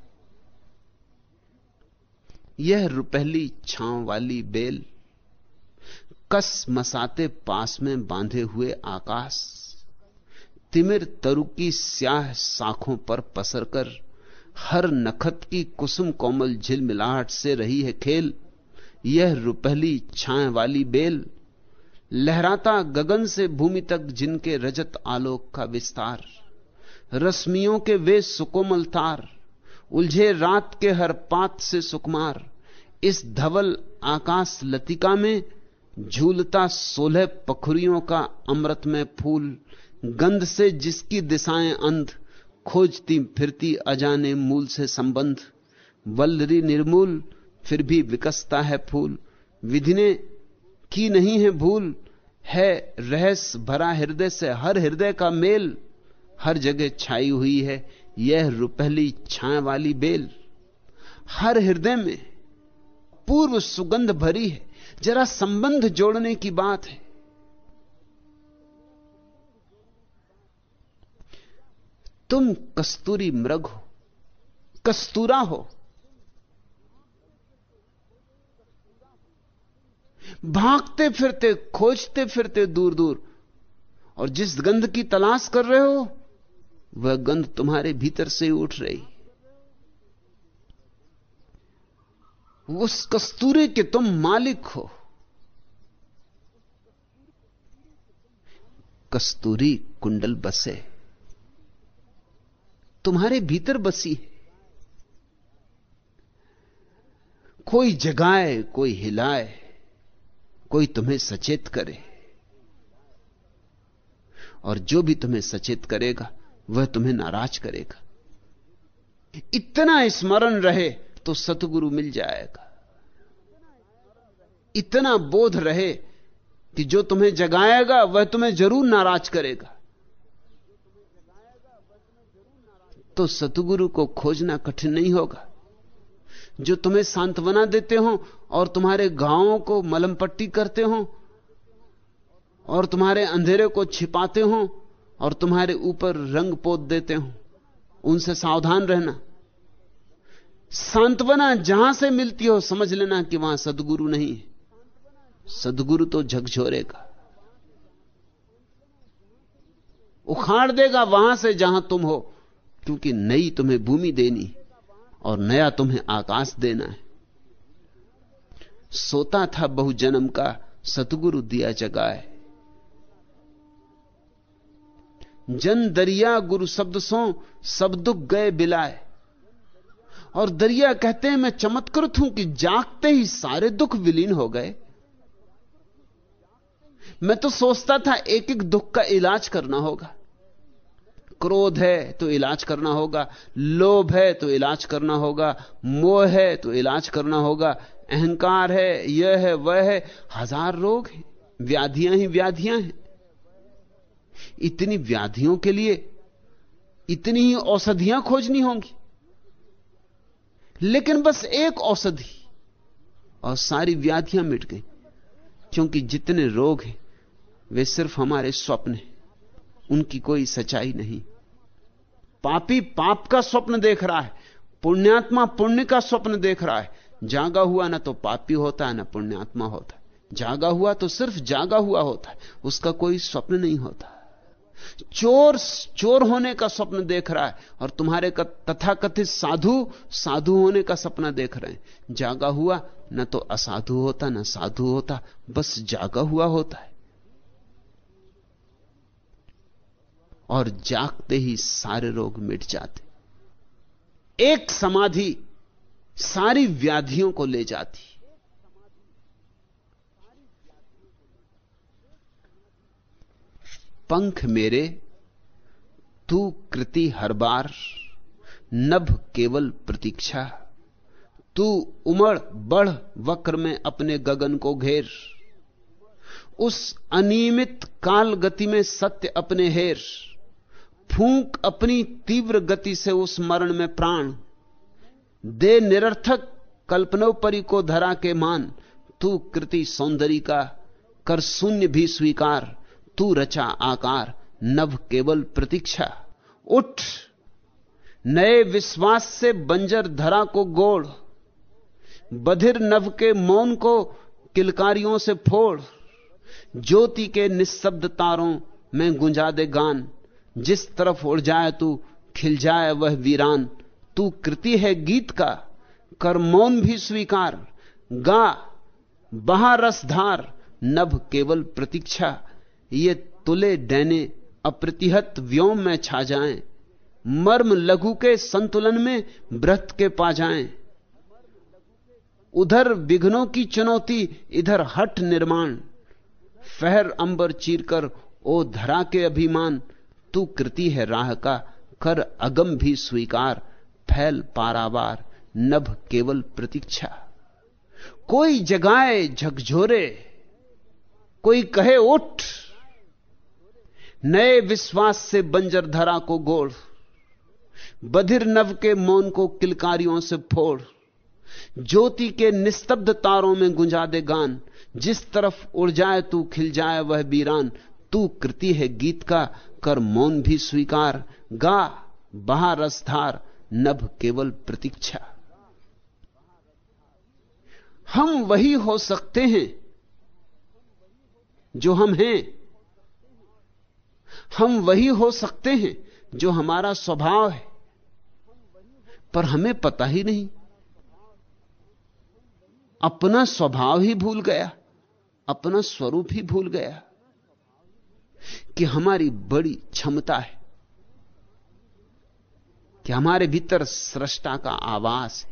यह रुपहली छांव वाली बेल कस मसाते पास में बांधे हुए आकाश, तिमिर तरु की स्याह साखों पर पसर कर हर नखत की कुसुम कोमल झिलमिलाहट से रही है खेल। यह रुपहली छाए वाली बेल लहराता गगन से भूमि तक जिनके रजत आलोक का विस्तार, रश्मियों के वे सुकोमल तार, उलझे रात के हर पात से सुकुमार, इस धवल आकाश लतिका में झूलता सोलह पखुरियों का अमृत में फूल, गंध से जिसकी दिशाएँ अंध, खोजती फिरती अजाने मूल से संबंध, वल्लरी निर्मूल, फिर भी विकसता है फूल विधि ने की नहीं है भूल है रहस्य भरा हृदय से हर हृदय का मेल, हर जगह छाई हुई है यह रुपहली छाए वाली बेल। हर हृदय में पूर्व सुगंध भरी है, जरा संबंध जोड़ने की बात है। तुम कस्तूरी मृग हो, कस्तूरा हो भागते फिरते, खोजते फिरते दूर दूर और जिस गंध की तलाश कर रहे हो, वह गंध तुम्हारे भीतर से उठ रही। उस कस्तूरे के तुम मालिक हो। कस्तूरी कुंडल बसे। तुम्हारे भीतर बसी है। कोई जगाए, कोई हिलाए। कोई तुम्हें सचेत करे। और जो भी तुम्हें सचेत करेगा, वह तुम्हें नाराज़ करेगा। इतना स्मरण रहे तो सतगुरु मिल जाएगा। इतना बोध रहे कि जो तुम्हें जगाएगा, वह तुम्हें ज़रूर नाराज़ करेगा। तो सतगुरु को खोजना कठिन नहीं होगा। जो तुम्हें सांत्वना देते हो और तुम्हारे गाँवों को मलम पट्टी करते हो, और तुम्हारे अंधेरे को छिपाते हो, और तुम्हारे ऊपर रंग पोत देते हो। उनसे सावधान रहना। सांत्वना जहाँ से मिलती हो, समझ लेना कि वहाँ सदगुरु नहीं है। सदगुरु तो झकझोरेगा। उखाड़ देगा वहाँ से जहाँ तुम हो, क्योंकि नई तुम्हें भूमि देनी, और नया तुम्हें आकाश देना है। सोता था बहु जन्म का, सतगुरु दिया जगाए। जन दरिया गुरु शब्द सो, सब दुख गए बिलाए। और दरिया कहते हैं, मैं चमत्कृत हूँ कि जागते ही सारे दुख विलीन हो गए। मैं तो सोचता था एक एक दुख का इलाज करना होगा। क्रोध है तो इलाज करना होगा, लोभ है तो इलाज करना होगा, मोह है तो इलाज करना होगा अहंकार है, यह है, वह है। हज़ार रोग हैं, व्याधियाँ ही व्याधियाँ हैं। इतनी व्याधियों के लिए इतनी ही औषधियाँ खोजनी होंगी। लेकिन बस एक औषधि, और सारी व्याधियाँ मिट गई, क्योंकि जितने रोग हैं, वे सिर्फ़ हमारे स्वप्न हैं। उनकी कोई सच्चाई नहीं। पापी पाप का स्वप्न देख रहा है, पुण्यात्मा पुण्य का स्वप्न देख रहा है जागा हुआ ना तो पापी होता है ना पुण्यात्मा होता। जागा हुआ तो सिर्फ़ जागा हुआ होता है उसका कोई स्वप्न नहीं होता। चोर चोर होने का स्वप्न देख रहा है और तुम्हारे तथाकथित साधु साधु होने का सपना देख रहे हैं। जागा हुआ न तो असाधु होता, न साधु होता, बस जागा हुआ होता है। और जागते ही सारे रोग मिट जाते। एक समाधि सारी व्याधियों को ले जाती। पंख मेरे, तू कृति हर बार, नभ केवल प्रतीक्षा। तू उमड़ बढ़ वक्र में अपने गगन को घेर। उस अनियमित काल गति में सत्य अपने हेर। फूंक अपनी तीव्र गति से उस मरण में प्राण। दे निरर्थक कल्पनोपरि को धरा के मान, तू कृति सौंदर्य का, कर शून्य भी स्वीकार, तू रचा आकार नभ केवल प्रतीक्षा। उठ, नए विश्वास से बंजर धरा को गोड़, बधिर नभ के मौन को किलकारियों से फोड़, ज्योति के निस्तब्ध तारों में गुंजा दे गान, जिस तरफ़ उड़ जाए तू, खिल जाए वह वीरान तू कृति है गीत का, कर मौन भी स्वीकार, गा, बहा रसधार नभ केवल प्रतीक्षा, ये तुले डैने अप्रतिहत व्योम में छा जाएँ, मर्म लघु के संतुलन में व्रत के पा जाएँ। उधर विघ्नों की चुनौती, इधर हट निर्माण, फहर अंबर चीरकर, ओ धरा के अभिमान, तू कृति है राह का, कर अगम भी स्वीकार। फैल पारावार, नभ केवल प्रतीक्षा। कोई जगाए झकझोरे, कोई कहे उठ, नए विश्वास से बंजर धरा को गोड़, बधिर नव के मौन को किलकारियों से फोड़, ज्योति के निस्तब्ध तारों में गुंजा दे गान, जिस तरफ़ उड़ जाए तू, खिल जाए वह बीरान तू कृति है गीत का, कर मौन भी स्वीकार, गा बहा रसधार नभ केवल प्रतीक्षा। हम वही हो सकते हैं जो हम हैं। हम वही हो सकते हैं जो हमारा स्वभाव है। पर हमें पता ही नहीं। अपना स्वभाव ही भूल गया, अपना स्वरूप ही भूल गया कि हमारी बड़ी क्षमता है। कि हमारे भीतर सृष्टा का आवास है,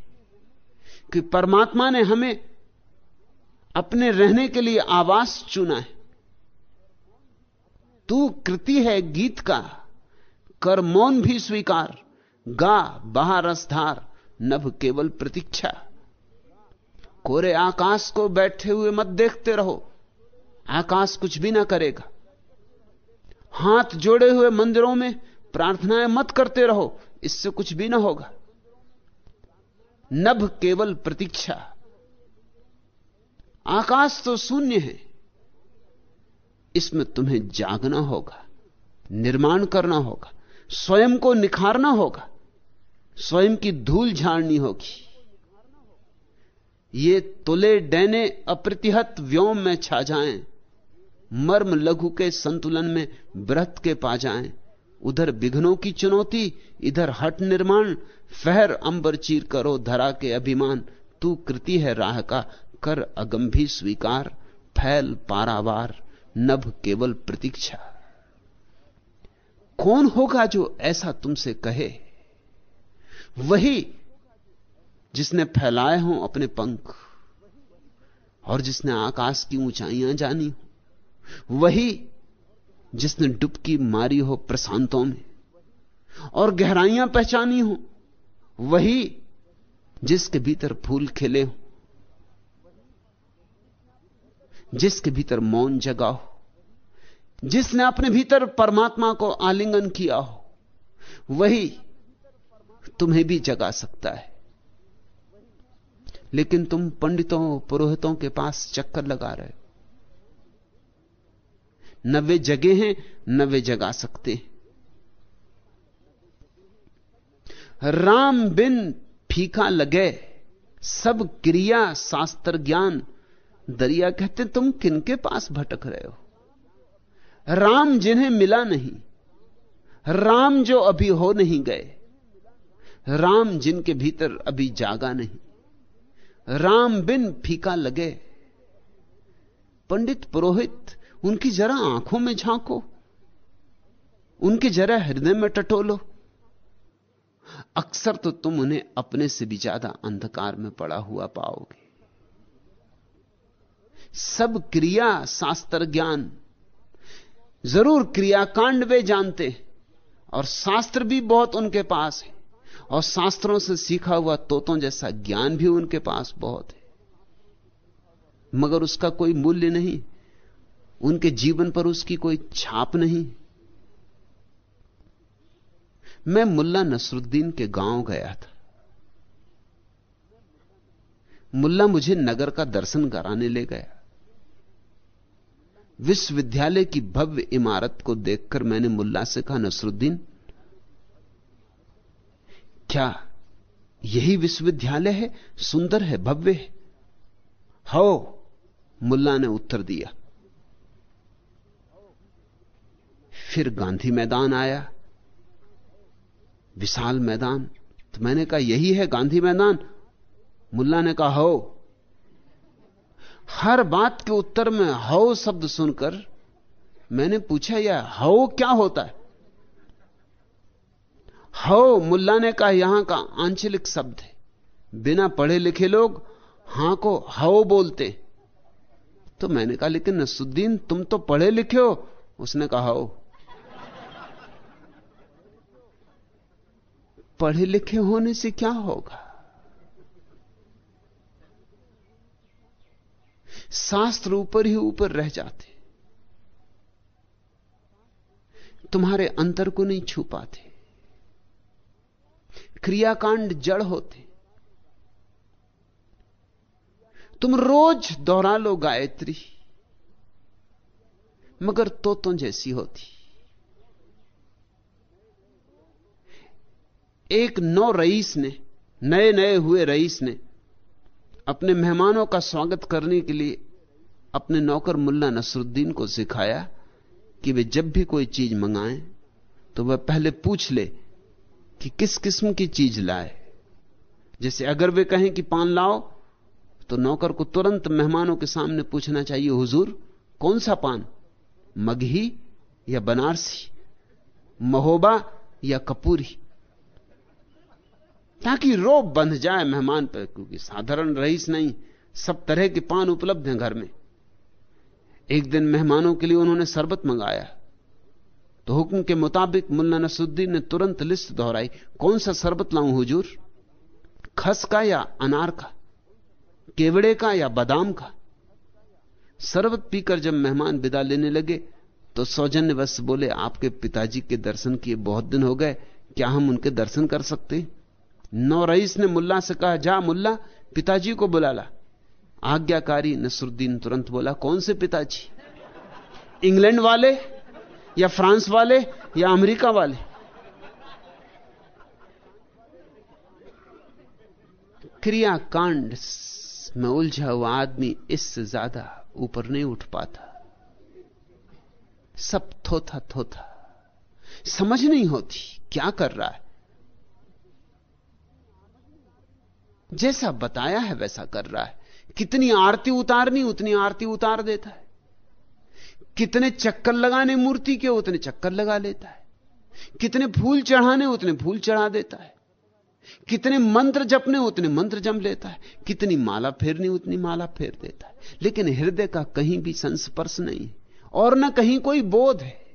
कि परमात्मा ने हमें अपने रहने के लिए आवास चुना है। तू कृति है गीत का, कर मौन भी स्वीकार, गा बहा रसधार नभ केवल प्रतीक्षा। कोरे आकाश को बैठे हुए मत देखते रहो, आकाश कुछ भी ना करेगा। हाथ जोड़े हुए मंदिरों में प्रार्थनाएँ मत करते रहो इससे कुछ भी ना होगा। नभ केवल प्रतीक्षा। आकाश तो शून्य है। इसमें तुम्हें जागना होगा, निर्माण करना होगा, स्वयं को निखारना होगा, स्वयं की धूल झाड़नी होगी। ये तुले डैने अप्रतिहत व्योम में छा जाएँ, मर्म लघु के संतुलन में व्रत के पा जाएँ। उधर विघ्नों की चुनौती, इधर हट निर्माण, फहर अंबर चीर करो धरा के अभिमान, तू कृति है राह का, कर अगंभी स्वीकार, फैल पारावार, नभ केवल प्रतीक्षा। कौन होगा जो ऐसा तुमसे कहे? वही जिसने फैलाए हो अपने पंख, और जिसने आकाश की ऊंचाइयाँ जानी वही जिसने डुबकी मारी हो प्रशांतों में और गहराइयाँ पहचानी हो, वही जिसके भीतर फूल खिले हो, जिसके भीतर मौन जगा हो, जिसने अपने भीतर परमात्मा को आलिंगन किया हो, वही तुम्हें भी जगा सकता है। लेकिन तुम पंडितों, पुरोहितों के पास चक्कर लगा रहे हो। न वे जगे हैं, न वे जगा सकते। राम बिन फीका लगे, सब क्रिया शास्त्र ज्ञान। दरिया कहते, तुम किनके पास भटक रहे हो? राम जिन्हें मिला नहीं, राम जो अभी हो नहीं गए, राम जिनके भीतर अभी जागा नहीं। राम बिन फीका लगे, पंडित पुरोहित उनकी जरा आँखों में झांको, उनके जरा हृदय में टटोलो। अक्सर तो तुम उन्हें अपने से भी ज़्यादा अंधकार में पड़ा हुआ पाओगे। सब क्रिया शास्त्र ज्ञान, ज़रूर क्रियाकांड वे जानते, और शास्त्र भी बहुत उनके पास है, और शास्त्रों से सीखा हुआ तोतों जैसा ज्ञान भी उनके पास बहुत है। मगर उसका कोई मूल्य नहीं। उनके जीवन पर उसकी कोई छाप नहीं। मैं मुल्ला नसरुद्दीन के गाँव गया था। मुल्ला मुझे नगर का दर्शन कराने ले गया। विश्वविद्यालय की भव्य इमारत को देखकर मैंने मुल्ला से कहा, नसरुद्दीन, क्या यही विश्वविद्यालय है? सुंदर है, भव्य है? हो, मुल्ला ने उत्तर दिया। फिर गांधी मैदान आया। विशाल मैदान। तो मैंने कहा, यही है गांधी मैदान? मुल्ला ने कहा, हो। हर बात के उत्तर में हव शब्द सुनकर मैंने पूछा, यह हव क्या होता है? हव मुल्ला ने कहा, यहाँ का आंचलिक शब्द है। बिना पढ़े लिखे लोग हाँ को हव बोलते तो मैंने कहा, लेकिन नसुद्दीन तुम तो पढ़े लिखे हो। उसने कहा हव पढ़े लिखे होने से क्या होगा? शास्त्र ऊपर ही ऊपर रह जाते। तुम्हारे अंतर को नहीं छू पाते। क्रियाकांड जड़ होते। तुम रोज दोहरा लो गायत्री, मगर तोतों जैसी होती। एक नौ रईस ने, नए नए हुए रईस ने, अपने मेहमानों का स्वागत करने के लिए अपने नौकर मुल्ला नसरुद्दीन को सिखाया कि वे जब भी कोई चीज़ मंगाएँ तो वह पहले पूछ ले कि किस किस्म की चीज़ लाए। जैसे अगर वे कहें कि पान लाओ तो नौकर को तुरंत मेहमानों के सामने पूछना चाहिए, हुजूर, कौन सा पान? मगही या बनारसी? महोबा या कपूरी? ताकि रोब बंध जाए मेहमान पर, क्योंकि साधारण रईस नहीं, सब तरह के पान उपलब्ध हैं घर में। एक दिन मेहमानों के लिए उन्होंने शरबत मंगाया। तो हुक्म के मुताबिक मुल्ला नसुद्दीन ने तुरंत लिस्ट दोहराई, कौन सा शरबत लाऊं हुजूर? खस का या अनार का? केवड़े का या बादाम का? शरबत पीकर जब मेहमान विदा लेने लगे तो सौजन्य बोले, आपके पिताजी के दर्शन किए बहुत दिन हो गए, क्या हम उनके दर्शन कर सकते हैं? नौ रईस ने मुल्ला से कहा, जा मुल्ला, पिताजी को बुला ला। आज्ञाकारी नसरुद्दीन तुरंत बोला, कौन से पिताजी? इंग्लैंड वाले या फ्रांस वाले या अमेरिका वाले? क्रियाकांड में उलझा हुआ आदमी इससे ज़्यादा ऊपर नहीं उठ पाता। सब थोथा थोथा समझ नहीं होती, क्या कर रहा है? जैसा बताया है वैसा कर रहा है। कितनी आरती उतारनी, उतनी आरती उतार देता है। कितने चक्कर लगाने मूर्ति के, उतने चक्कर लगा लेता है। कितने फूल चढ़ाने, उतने फूल चढ़ा देता है। कितने मंत्र जपने, उतने मंत्र जम लेता है। कितनी माला फेरनी, उतनी माला फेर देता है। लेकिन हृदय का कहीं भी संस्पर्श नहीं और न कहीं कोई बोध है।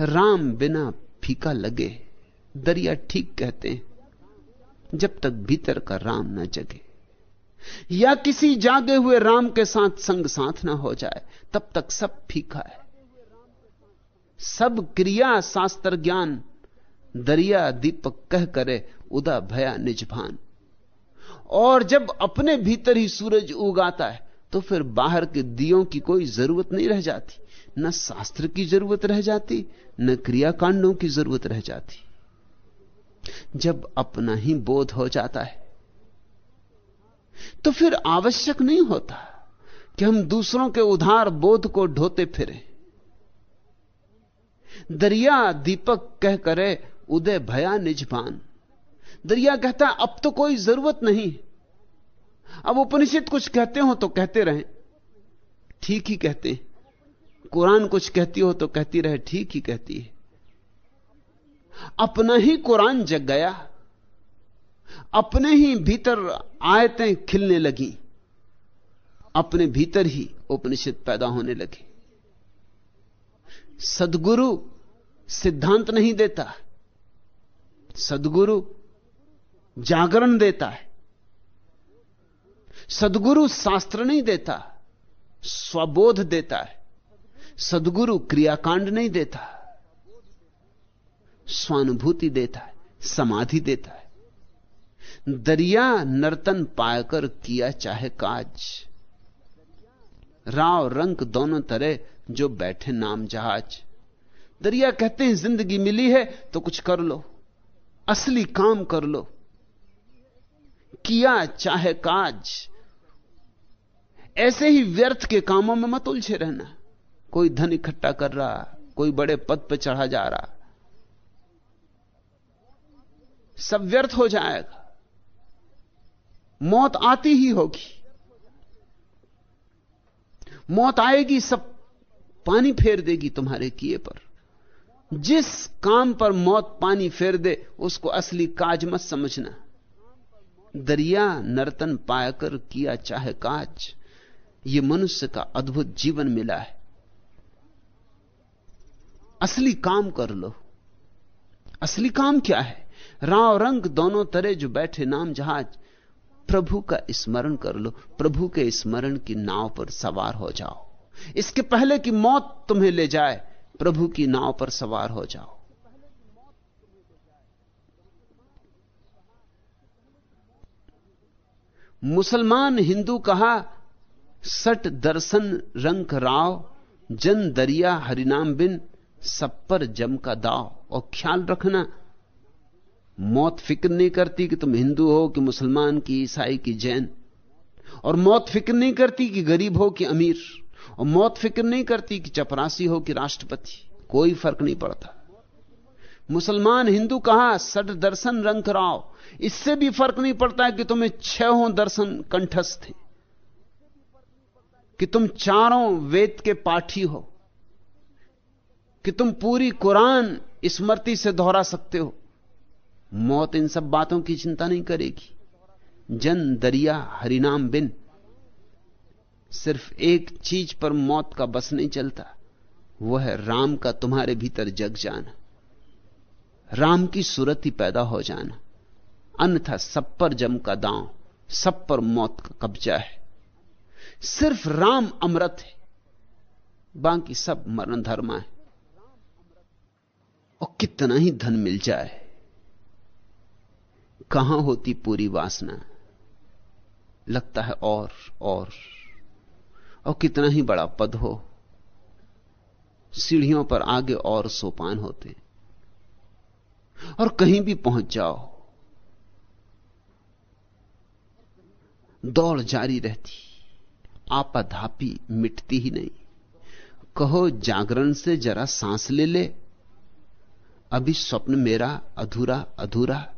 राम बिना फीका लगे, दरिया ठीक कहते हैं। जब तक भीतर का राम न जगे। या किसी जागे हुए राम के साथ संग साथ ना हो जाए, तब तक सब फीका है। सब क्रिया शास्त्र ज्ञान दरिया दीपक कह करे उदा भया निजभान। और जब अपने भीतर ही सूरज उगाता है तो फिर बाहर के दियों की कोई ज़रूरत नहीं रह जाती। न शास्त्र की ज़रूरत रह जाती, न क्रियाकांडों की ज़रूरत रह जाती। जब अपना ही बोध हो जाता है तो फिर आवश्यक नहीं होता कि हम दूसरों के उधार बोध को ढोते फिरें। दरिया दीपक कह करे, उदय भया निजपान दरिया कहता, अब तो कोई ज़रूरत नहीं। अब उपनिषद कुछ कहते हो तो कहते रहे। ठीक ही कहते हैं। कुरान कुछ कहती हो तो कहती रहे, ठीक ही कहती है। अपना ही कुरान जग गया। अपने ही भीतर आयतें खिलने लगी। अपने भीतर ही उपनिषद पैदा होने लगे। सदगुरु सिद्धांत नहीं देता। सदगुरु जागरण देता है। सदगुरु शास्त्र नहीं देता। स्वबोध देता है। सदगुरु क्रियाकांड नहीं देता। स्वानुभूति देता है, समाधि देता है। दरिया नर्तन पाकर किया चाहे काज। राव रंग दोनों तरह जो बैठे नाम जहाज़। दरिया कहते हैं, ज़िंदगी मिली है तो कुछ कर लो, असली काम कर लो। किया चाहे काज। ऐसे ही व्यर्थ के कामों में मत उलझे रहना। कोई धन इकट्ठा कर रहा, कोई बड़े पद पर चढ़ा जा रहा सब व्यर्थ हो जाएगा। मौत आती ही होगी। मौत आएगी, सब पानी फेर देगी तुम्हारे किए पर। जिस काम पर मौत पानी फेर दे, उसको असली काज मत समझना। दरिया नर्तन पाकर किया चाहे काज, ये मनुष्य का अद्भुत जीवन मिला है। असली काम कर लो। असली काम क्या है? राव रंग दोनों तरह जो बैठे नाम जहाज़, प्रभु का स्मरण कर लो, प्रभु के स्मरण की नाव पर सवार हो जाओ। इसके पहले कि मौत तुम्हें ले जाए, प्रभु की नाव पर सवार हो जाओ। मुसलमान हिंदू कहा, सट दर्शन रंग राव, जन दरिया हरिनाम बिन, सब पर जम का दाव। और ख्याल रखना मौत फ़िक्र नहीं करती कि तुम हिंदू हो कि मुसलमान की ईसाई की जैन। और मौत फ़िक्र नहीं करती कि गरीब हो कि अमीर। और मौत फ़िक्र नहीं करती कि चपरासी हो कि राष्ट्रपति। कोई फ़र्क नहीं पड़ता। मुसलमान हिंदू कहा? सट दर्शन रंग राव इससे भी फ़र्क नहीं पड़ता कि तुम्हें छह हो दर्शन कंठस्थ हैं। कि तुम चारों वेद के पाठी हो। कि तुम पूरी कुरान स्मृति से दोहरा सकते हो। मौत इन सब बातों की चिंता नहीं करेगी। जन, दरिया, हरिनाम बिन, सिर्फ़ एक चीज़ पर मौत का बस नहीं चलता, वह है राम का तुम्हारे भीतर जग जाना। राम की सूरत ही पैदा हो जाना। अन्यथा सब पर जम का दांव, सब पर मौत का कब्जा है। सिर्फ़ राम अमृत है, बाकी सब मरण धर्मा है। और कितना ही धन मिल जाए कहाँ होती पूरी वासना? लगता है और और। और कितना ही बड़ा पद हो, सीढ़ियों पर आगे और सोपान होते। और कहीं भी पहुँच जाओ, दौड़ जारी रहती, आपाधापी मिटती ही नहीं। कहो, जागरण से जरा सांस ले ले, अभी स्वप्न मेरा अधूरा अधूरा।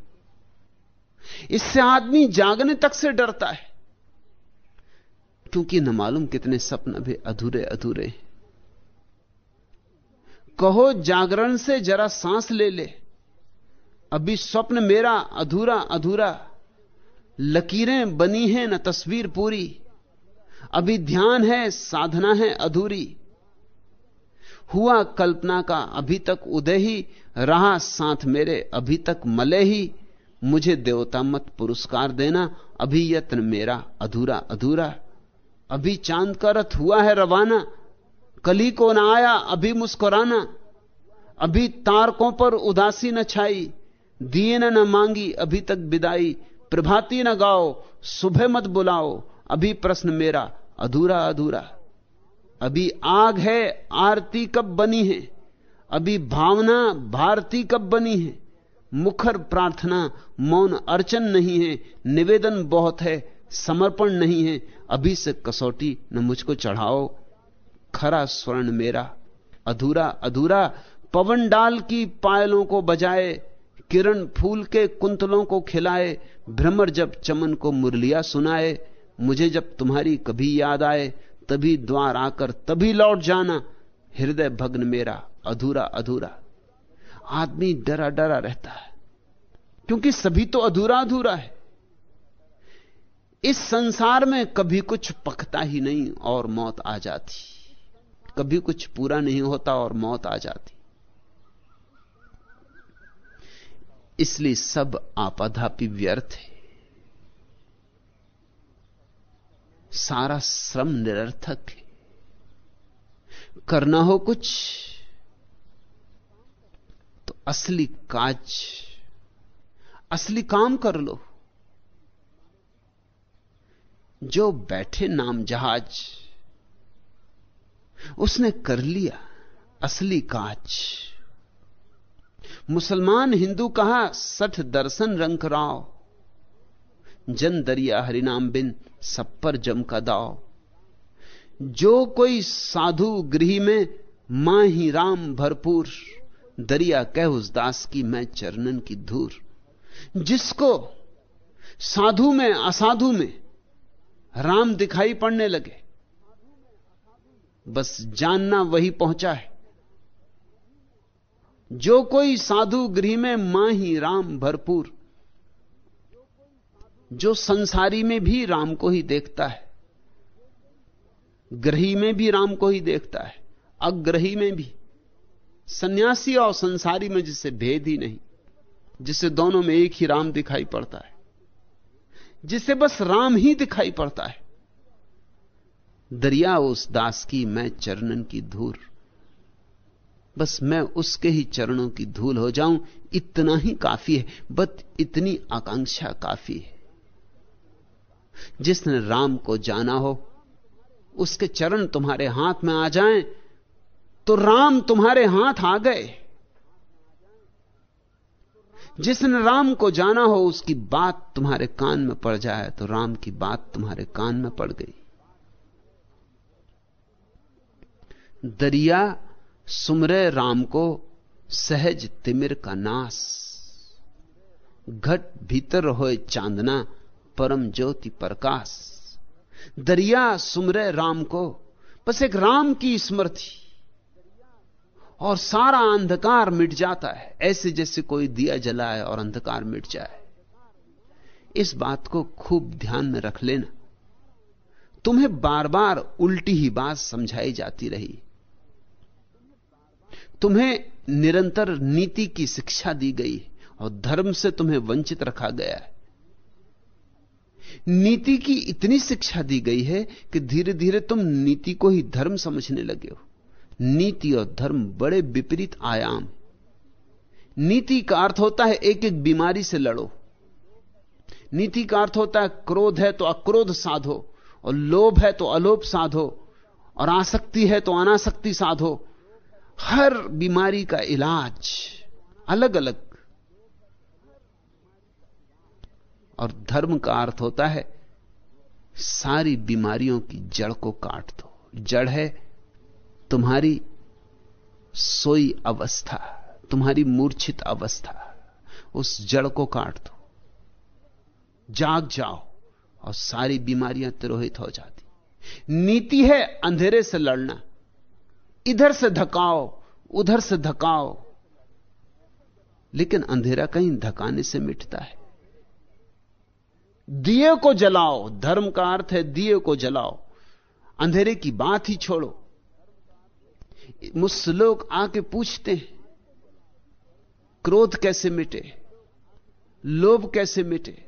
इससे आदमी जागने तक से डरता है। क्योंकि न मालूम कितने सपन अभी अधूरे अधूरे कहो, जागरण से जरा सांस ले ले। अभी स्वप्न मेरा अधूरा अधूरा लकीरें बनी हैं न तस्वीर पूरी। अभी ध्यान है, साधना है अधूरी। हुआ कल्पना का अभी तक उदय ही, रहा साथ मेरे अभी तक मले ही। मुझे देवता मत पुरस्कार देना अभी यत्न मेरा अधूरा अधूरा। अभी चाँद का रथ हुआ है रवाना, कली को न आया, अभी मुस्कुराना। अभी तारकों पर उदासी न छाई दिए न न मांगी, अभी तक विदाई। प्रभाती न गाओ, सुबह मत बुलाओ, अभी प्रश्न मेरा अधूरा अधूरा। अभी आग है, आरती कब बनी है? अभी भावना, भारती कब बनी है? मुखर प्रार्थना, मौन अर्चन नहीं है, निवेदन बहुत है, समर्पण नहीं है, अभी से कसौटी न मुझको चढ़ाओ। खरा स्वर्ण मेरा, अधूरा अधूरा, पवन डाल की पायलों को बजाए, किरण फूल के कुंतलों को खिलाए, भ्रमर जब चमन को मुरलिया सुनाए, मुझे जब तुम्हारी कभी याद आए, तभी द्वार आकर तभी लौट जाना, हृदय भग्न मेरा, अधूरा अधूरा। आदमी डरा डरा रहता है। क्योंकि सभी तो अधूरा अधूरा है। इस संसार में कभी कुछ पकता ही नहीं और मौत आ जाती। कभी कुछ पूरा नहीं होता और मौत आ जाती। इसलिए सब आपाधापी व्यर्थ है। सारा श्रम निरर्थक है। करना हो कुछ असली काज, असली काम कर लो। जो बैठे नाम जहाज़, उसने कर लिया असली काज। मुसलमान हिंदू कहा, सठ दर्शन रंग राव जन दरिया हरिनाम बिन सब पर जम का दाव जो कोई साधु गृह में माँ ही राम भरपूर दरिया कह उस दास की, मैं चरणन की धूर। जिसको साधु में, असाधु में राम दिखाई पड़ने लगे, बस जानना वही पहुँचा है। जो कोई साधु गृह में माँ ही राम भरपूर, जो संसारी में भी राम को ही देखता है, ग्रही में भी राम को ही देखता है, अग्रही में भी। सन्यासी और संसारी में जिसे भेद ही नहीं, जिसे दोनों में एक ही राम दिखाई पड़ता है, जिसे बस राम ही दिखाई पड़ता है। दरिया उस दास की, मैं चरणन की धूर बस मैं उसके ही चरणों की धूल हो जाऊँ, इतना ही काफ़ी है, बस इतनी आकांक्षा काफ़ी है। जिसने राम को जाना हो, उसके चरण तुम्हारे हाथ में आ जाएँ तो राम तुम्हारे हाथ आ गए। जिसने राम को जाना हो, उसकी बात तुम्हारे कान में पड़ जाए तो राम की बात तुम्हारे कान में पड़ गई। दरिया सुमरे राम को, सहज तिमिर का नास। घट भीतर होए चांदना, परम ज्योति प्रकाश। दरिया सुमरे राम को, बस एक राम की स्मृति। और सारा अंधकार मिट जाता है। ऐसे जैसे कोई दिया जलाए और अंधकार मिट जाए। इस बात को खूब ध्यान में रख लेना। तुम्हें बार बार उल्टी ही बात समझाई जाती रही। तुम्हें निरंतर नीति की शिक्षा दी गई और धर्म से तुम्हें वंचित रखा गया है। नीति की इतनी शिक्षा दी गई है कि धीरे धीरे तुम नीति को ही धर्म समझने लगे हो। नीति और धर्म बड़े विपरीत आयाम। नीति का अर्थ होता है एक एक बीमारी से लड़ो। नीति का अर्थ होता है क्रोध है तो अक्रोध साधो और लोभ है तो अलोभ साधो और आसक्ति है तो अनासक्ति साधो। हर बीमारी का इलाज अलग अलग और धर्म का अर्थ होता है सारी बीमारियों की जड़ को काट दो। जड़ है तुम्हारी सोई अवस्था, तुम्हारी मूर्छित अवस्था, उस जड़ को काट दो। जाग जाओ और सारी बीमारियाँ तिरोहित हो जाती। नीति है अंधेरे से लड़ना। इधर से धकाओ, उधर से धकाओ। लेकिन अंधेरा कहीं धकाने से मिटता है। दिए को जलाओ, धर्म का अर्थ है दिए को जलाओ। अंधेरे की बात ही छोड़ो। मुझसे लोग आके पूछते हैं, क्रोध कैसे मिटे, लोभ कैसे मिटे,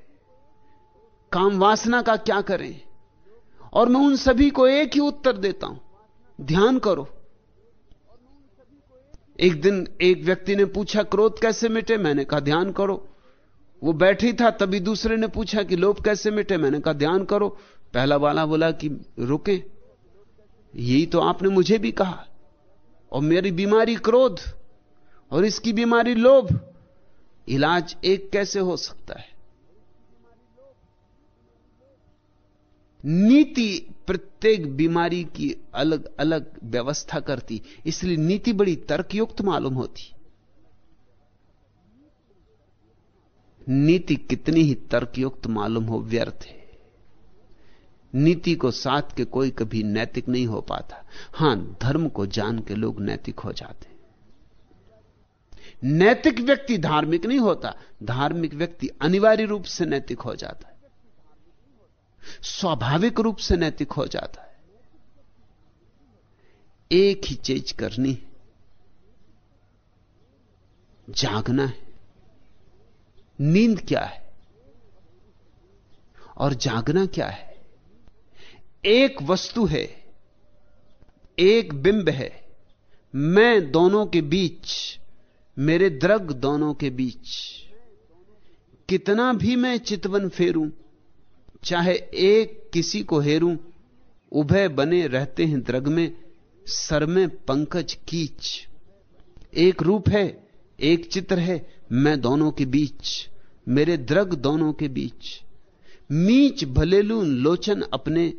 काम वासना का क्या करें? और मैं उन सभी को एक ही उत्तर देता हूँ, ध्यान करो। एक दिन एक व्यक्ति ने पूछा, क्रोध कैसे मिटे? मैंने कहा, ध्यान करो। वो बैठी था, तभी दूसरे ने पूछा कि लोभ कैसे मिटे? मैंने कहा, ध्यान करो। पहला वाला बोला कि, रुके। यही तो आपने मुझे भी कहा। और मेरी बीमारी क्रोध और इसकी बीमारी लोभ, इलाज एक कैसे हो सकता है? नीति प्रत्येक बीमारी की अलग अलग व्यवस्था करती, इसलिए नीति बड़ी तर्कयुक्त मालूम होती। नीति कितनी ही तर्कयुक्त मालूम हो, व्यर्थ है। नीति को साथ के कोई कभी नैतिक नहीं हो पाता। हाँ, धर्म को जान के लोग नैतिक हो जाते नैतिक व्यक्ति धार्मिक नहीं होता, धार्मिक व्यक्ति अनिवार्य रूप से नैतिक हो जाता है। स्वाभाविक रूप से नैतिक हो जाता है। एक ही चीज़ करनी है। जागना है। नींद क्या है? और जागना क्या है? एक वस्तु है, एक बिंब है। मैं दोनों के बीच, मेरे द्रग दोनों के बीच। कितना भी मैं चितवन फेरूं, चाहे एक किसी को हेरूं, उभय बने रहते हैं द्रग में, सर में पंकज कीच। एक रूप है, एक चित्र है, मैं दोनों के बीच, मेरे द्रग दोनों के बीच। मीच भलेलू लोचन अपने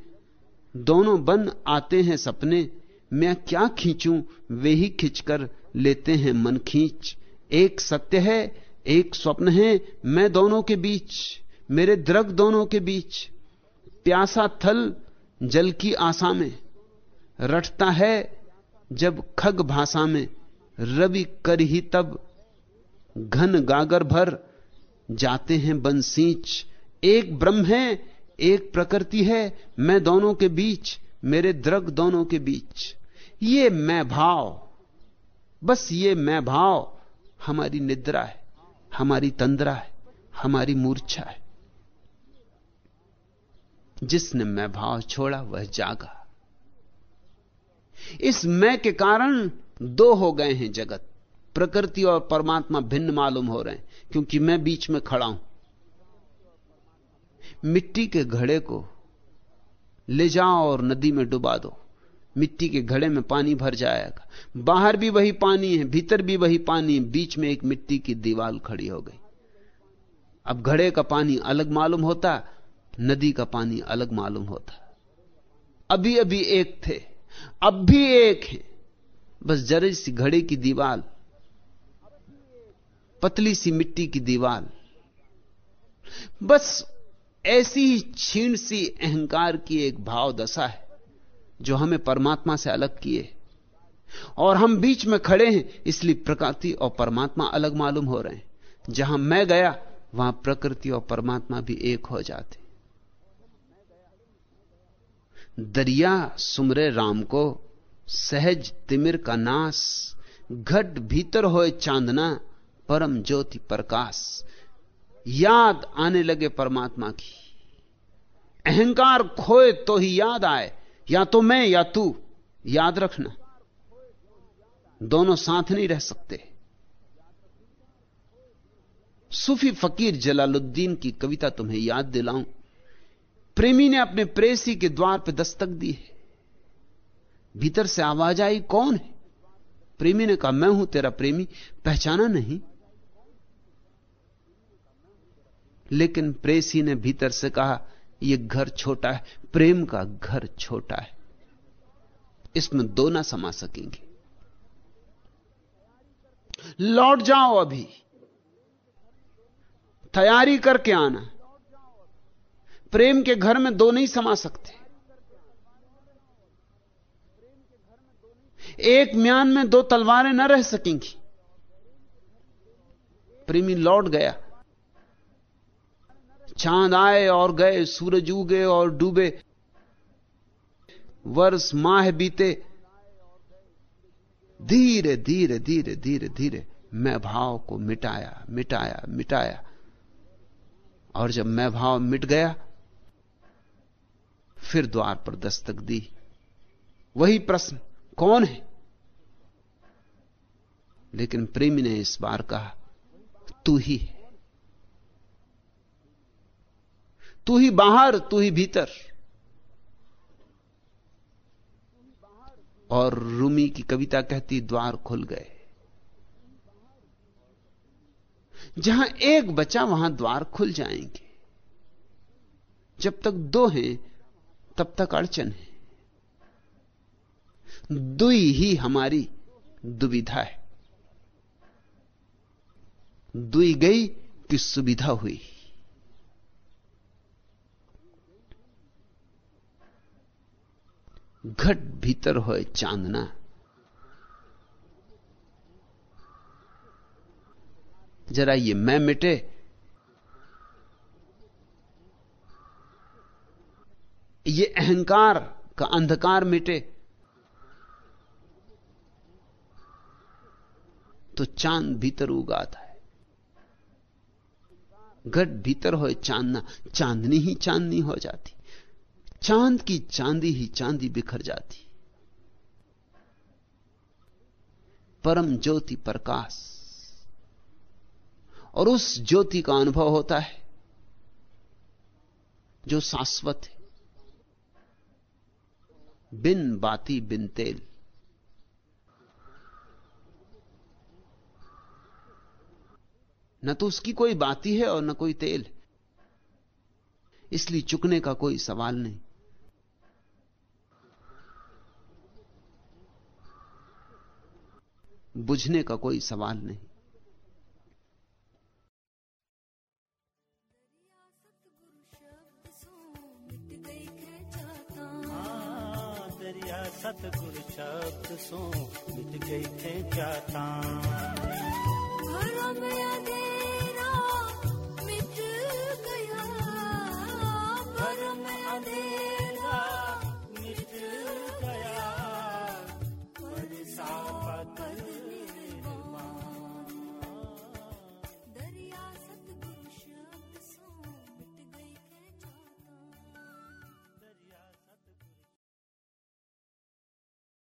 दोनों बन आते हैं सपने। मैं क्या खींचूं? वे ही खींचकर लेते हैं मन खींच। एक सत्य है, एक स्वप्न है, मैं दोनों के बीच, मेरे द्रग दोनों के बीच। प्यासा थल जल की आशा में, रटता है जब खग भाषा में। रवि कर ही तब घन गागर भर जाते हैं बंसीच एक ब्रह्म है एक प्रकृति है, मैं दोनों के बीच, मेरे द्रग दोनों के बीच। ये मैं भाव, बस ये मैं भाव, हमारी निद्रा है, हमारी तंद्रा है, हमारी मूर्छा है। जिसने मैं भाव छोड़ा, वह जागा। इस मैं के कारण दो हो गए हैं जगत। प्रकृति और परमात्मा भिन्न मालूम हो रहे हैं, क्योंकि मैं बीच में खड़ा हूँ। मिट्टी के घड़े को ले जाओ और नदी में डुबा दो। मिट्टी के घड़े में पानी भर जाएगा। बाहर भी वही पानी है, भीतर भी वही पानी है। बीच में एक मिट्टी की दीवार खड़ी हो गई। अब घड़े का पानी अलग मालूम होता, नदी का पानी अलग मालूम होता। अभी अभी एक थे, अब भी एक है। बस जरा सी घड़े की दीवार पतली सी मिट्टी की दीवार बस ऐसी ही छीण सी अहंकार की एक भाव दशा है, जो हमें परमात्मा से अलग किए। और हम बीच में खड़े हैं, इसलिए प्रकृति और परमात्मा अलग मालूम हो रहे हैं। जहाँ मैं गया, वहाँ प्रकृति और परमात्मा भी एक हो जाते। दरिया सुमरे राम को, सहज तिमिर का नाश घट भीतर होए चांदना, परम ज्योति प्रकाश। याद आने लगे परमात्मा की। अहंकार खोए तो ही याद आए। या तो मैं, या तू, याद रखना। दोनों साथ नहीं रह सकते। सूफी फकीर जलालुद्दीन की कविता तुम्हें याद दिलाऊं। प्रेमी ने अपने प्रेसी के द्वार पर दस्तक दी है। भीतर से आवाज़ आई, कौन है? प्रेमी ने कहा, मैं हूँ तेरा प्रेमी। पहचाना नहीं? लेकिन प्रेसी ने भीतर से कहा यह घर छोटा है, प्रेम का घर छोटा है। इसमें दो ना समा सकेंगे। लौट जाओ अभी। तैयारी करके आना। प्रेम के घर में दो नहीं समा सकते। एक म्यान में दो तलवारें न रह सकेंगी। प्रेमी लौट गया। चाँद आए और गए, सूरज उगे और डूबे। वर्ष, माह बीते। धीरे धीरे धीरे धीरे धीरे मैं भाव को मिटाया मिटाया मिटाया। और जब मैं भाव मिट गया, फिर द्वार पर दस्तक दी। वही प्रश्न, कौन है? लेकिन प्रेमी ने इस बार कहा, तू ही है। तू ही बाहर, तू ही भीतर। और रूमी की कविता कहती, द्वार खुल गए। जहाँ एक बचा, वहाँ द्वार खुल जाएँगे। जब तक दो हैं, तब तक अड़चन है। दुई ही हमारी दुविधा है। दुई गई, कि सुविधा हुई। घट भीतर होए चांदना। जरा ये मैं मिटे। ये अहंकार का अंधकार मिटे। तो चाँद भीतर उगाता है। घट भीतर हो चांदना, चांदनी ही चांदनी हो जाती। चाँद की चांदी ही चांदी बिखर जाती। परम ज्योति प्रकाश। और उस ज्योति का अनुभव होता है, जो शाश्वत है। बिन बाती बिन तेल। न तो उसकी कोई बाती है और न कोई तेल। इसलिए चुकने का कोई सवाल नहीं। बुझने का कोई सवाल नहीं। दरिया सतगुरु शब्द सो मिट गई थे जाता। अंधेरा मिट गया भरम अंधेरा।